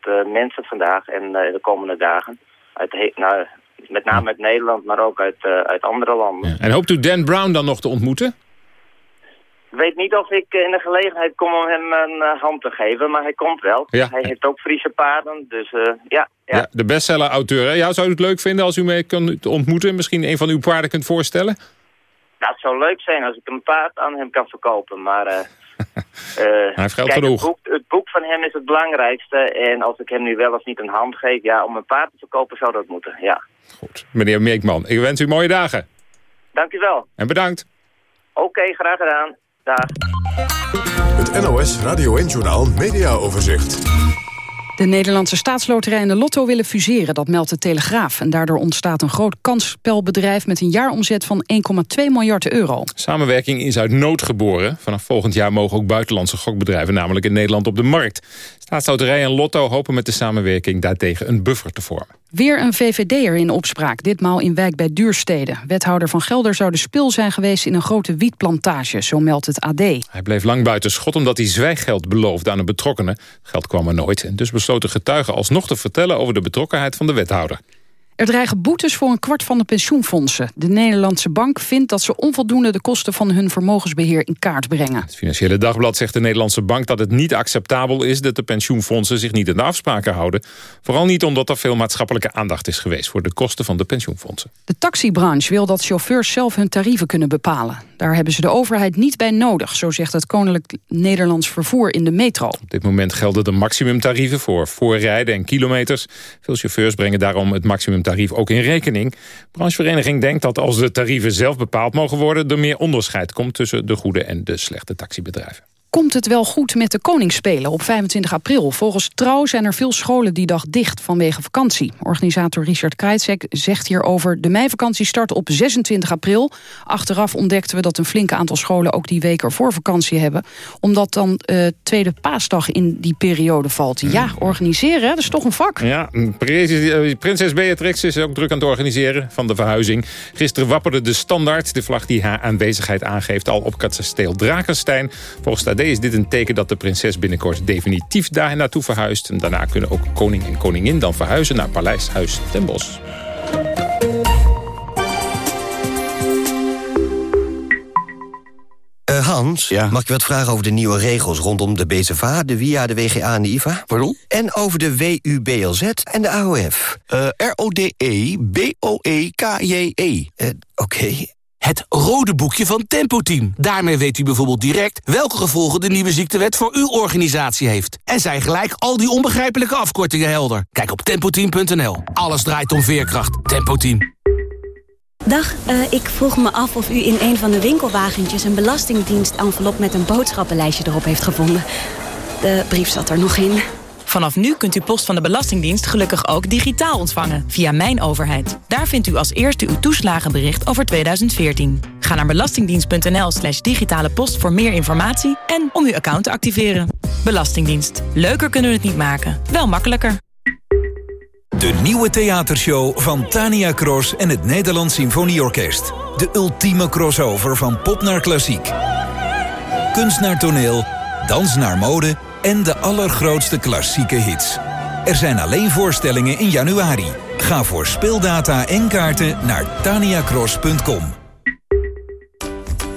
S47: eh, mensen vandaag en eh, de komende dagen. Uit nou, met name uit Nederland, maar ook uit, eh, uit andere landen.
S3: En hoopt u Dan Brown dan nog te ontmoeten?
S47: Ik weet niet of ik in de gelegenheid kom om hem een eh, hand te geven, maar hij komt wel.
S3: Ja.
S47: Hij heeft ook Friese paarden, dus eh, ja,
S3: Ja. de bestseller-auteur. hè? Ja, zou u het leuk vinden als u mee kunt ontmoeten? Misschien een van uw paarden kunt voorstellen?
S47: Nou, het zou leuk zijn als ik een paard aan hem kan verkopen, maar... eh, [laughs] eh,
S3: heeft geld
S47: kijk,
S3: genoeg.
S47: Het boek, het boek van hem is het belangrijkste. En als ik hem nu wel of niet een hand geef, ja, om een paard te verkopen zou dat moeten, ja.
S3: Meneer Meekman, ik wens u mooie dagen.
S47: Dank u wel.
S3: En bedankt.
S47: Oké, graag gedaan. Dag.
S5: Het NOS Radio 1-journaal Media Overzicht.
S4: De Nederlandse staatsloterij en de lotto willen fuseren, dat meldt de Telegraaf. En daardoor ontstaat een groot kansspelbedrijf met een jaaromzet van 1,2 miljard euro.
S3: Samenwerking is uit nood geboren. Vanaf volgend jaar mogen ook buitenlandse gokbedrijven namelijk in Nederland op de markt. Staatsloterij en Lotto hopen met de samenwerking daartegen een buffer te vormen.
S4: Weer een VVD'er in opspraak, ditmaal in wijk bij Duurstede. Wethouder van Gelder zou de spil zijn geweest in een grote wietplantage, zo meldt het AD.
S3: Hij bleef lang buiten schot omdat hij zwijggeld beloofde aan een betrokkenen. Geld kwam er nooit en dus besloten getuigen alsnog te vertellen over de betrokkenheid van de wethouder.
S4: Er dreigen boetes voor een kwart van de pensioenfondsen. De Nederlandse bank vindt dat ze onvoldoende de kosten van hun vermogensbeheer in kaart brengen.
S3: Het Financiële Dagblad zegt de Nederlandse bank dat het niet acceptabel is dat de pensioenfondsen zich niet aan de afspraken houden. Vooral niet omdat er veel maatschappelijke aandacht is geweest voor de kosten van de pensioenfondsen.
S4: De taxibranche wil dat chauffeurs zelf hun tarieven kunnen bepalen. Daar hebben ze de overheid niet bij nodig, zo zegt het Koninklijk Nederlands Vervoer in de metro.
S3: Op dit moment gelden de maximumtarieven voor voorrijden en kilometers. Veel chauffeurs brengen daarom het maximumtarief ook in rekening. Branchevereniging denkt dat als de tarieven zelf bepaald mogen worden... er meer onderscheid komt tussen de goede en de slechte taxibedrijven.
S4: Komt het wel goed met de Koningsspelen op 25 april? Volgens Trouw zijn er veel scholen die dag dicht vanwege vakantie. Organisator Richard Krijtsek zegt hierover... de meivakantie start op 26 april. Achteraf ontdekten we dat een flinke aantal scholen... ook die week ervoor vakantie hebben. Omdat dan uh, tweede paasdag in die periode valt. Ja, organiseren, dat is toch een vak.
S3: Ja, prinses Beatrix is ook druk aan het organiseren van de verhuizing. Gisteren wapperde de standaard, de vlag die haar aanwezigheid aangeeft... al op kasteel Drakenstein. Volgens de is dit een teken dat de prinses binnenkort definitief daar naartoe verhuist. En daarna kunnen ook koning en koningin dan verhuizen naar Paleis Huis ten Bosch.
S30: Uh, Hans, mag ik wat vragen over de nieuwe regels rondom de BZVA, de WIA, de WGA en de IVA?
S43: Pardon?
S30: En over de WUBLZ en de AOF.
S43: Uh, R-O-D-E-B-O-E-K-J-E.
S30: Uh, Oké. Okay.
S43: Het rode boekje van Tempo Team. Daarmee weet u bijvoorbeeld direct welke gevolgen de nieuwe ziektewet voor uw organisatie heeft. En zijn gelijk al die onbegrijpelijke afkortingen helder. Kijk op tempoteam.nl. Alles draait om veerkracht. Tempo Team.
S20: Dag, uh, ik vroeg me af of u in een van de winkelwagentjes... een belastingdienst-envelop met een boodschappenlijstje erop heeft gevonden. De brief zat er nog in.
S46: Vanaf nu kunt u post van de Belastingdienst gelukkig ook digitaal ontvangen via Mijn Overheid. Daar vindt u als eerste uw toeslagenbericht over 2014. Ga naar belastingdienst.nl slash digitale post voor meer informatie en om uw account te activeren. Belastingdienst. Leuker kunnen we het niet maken, wel makkelijker.
S48: De nieuwe theatershow van Tania Cross en het Nederlands Symfonieorkest. De ultieme crossover van pop naar klassiek. Kunst naar toneel, dans naar mode en de allergrootste klassieke hits. Er zijn alleen voorstellingen in januari. Ga voor speeldata en kaarten naar taniacross.com.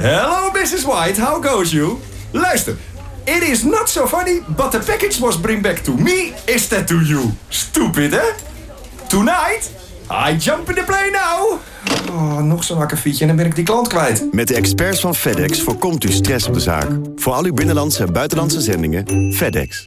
S5: Hello, Mrs. White. How goes you? Luister. It is not so funny, but the package was bring back to me instead to you. Stupid, hè? Tonight, I jump in the plane now. Oh, nog zo'n akkefietje en dan ben ik die klant kwijt.
S49: Met de experts van FedEx voorkomt u stress op de zaak. Voor al uw binnenlandse en buitenlandse zendingen, FedEx.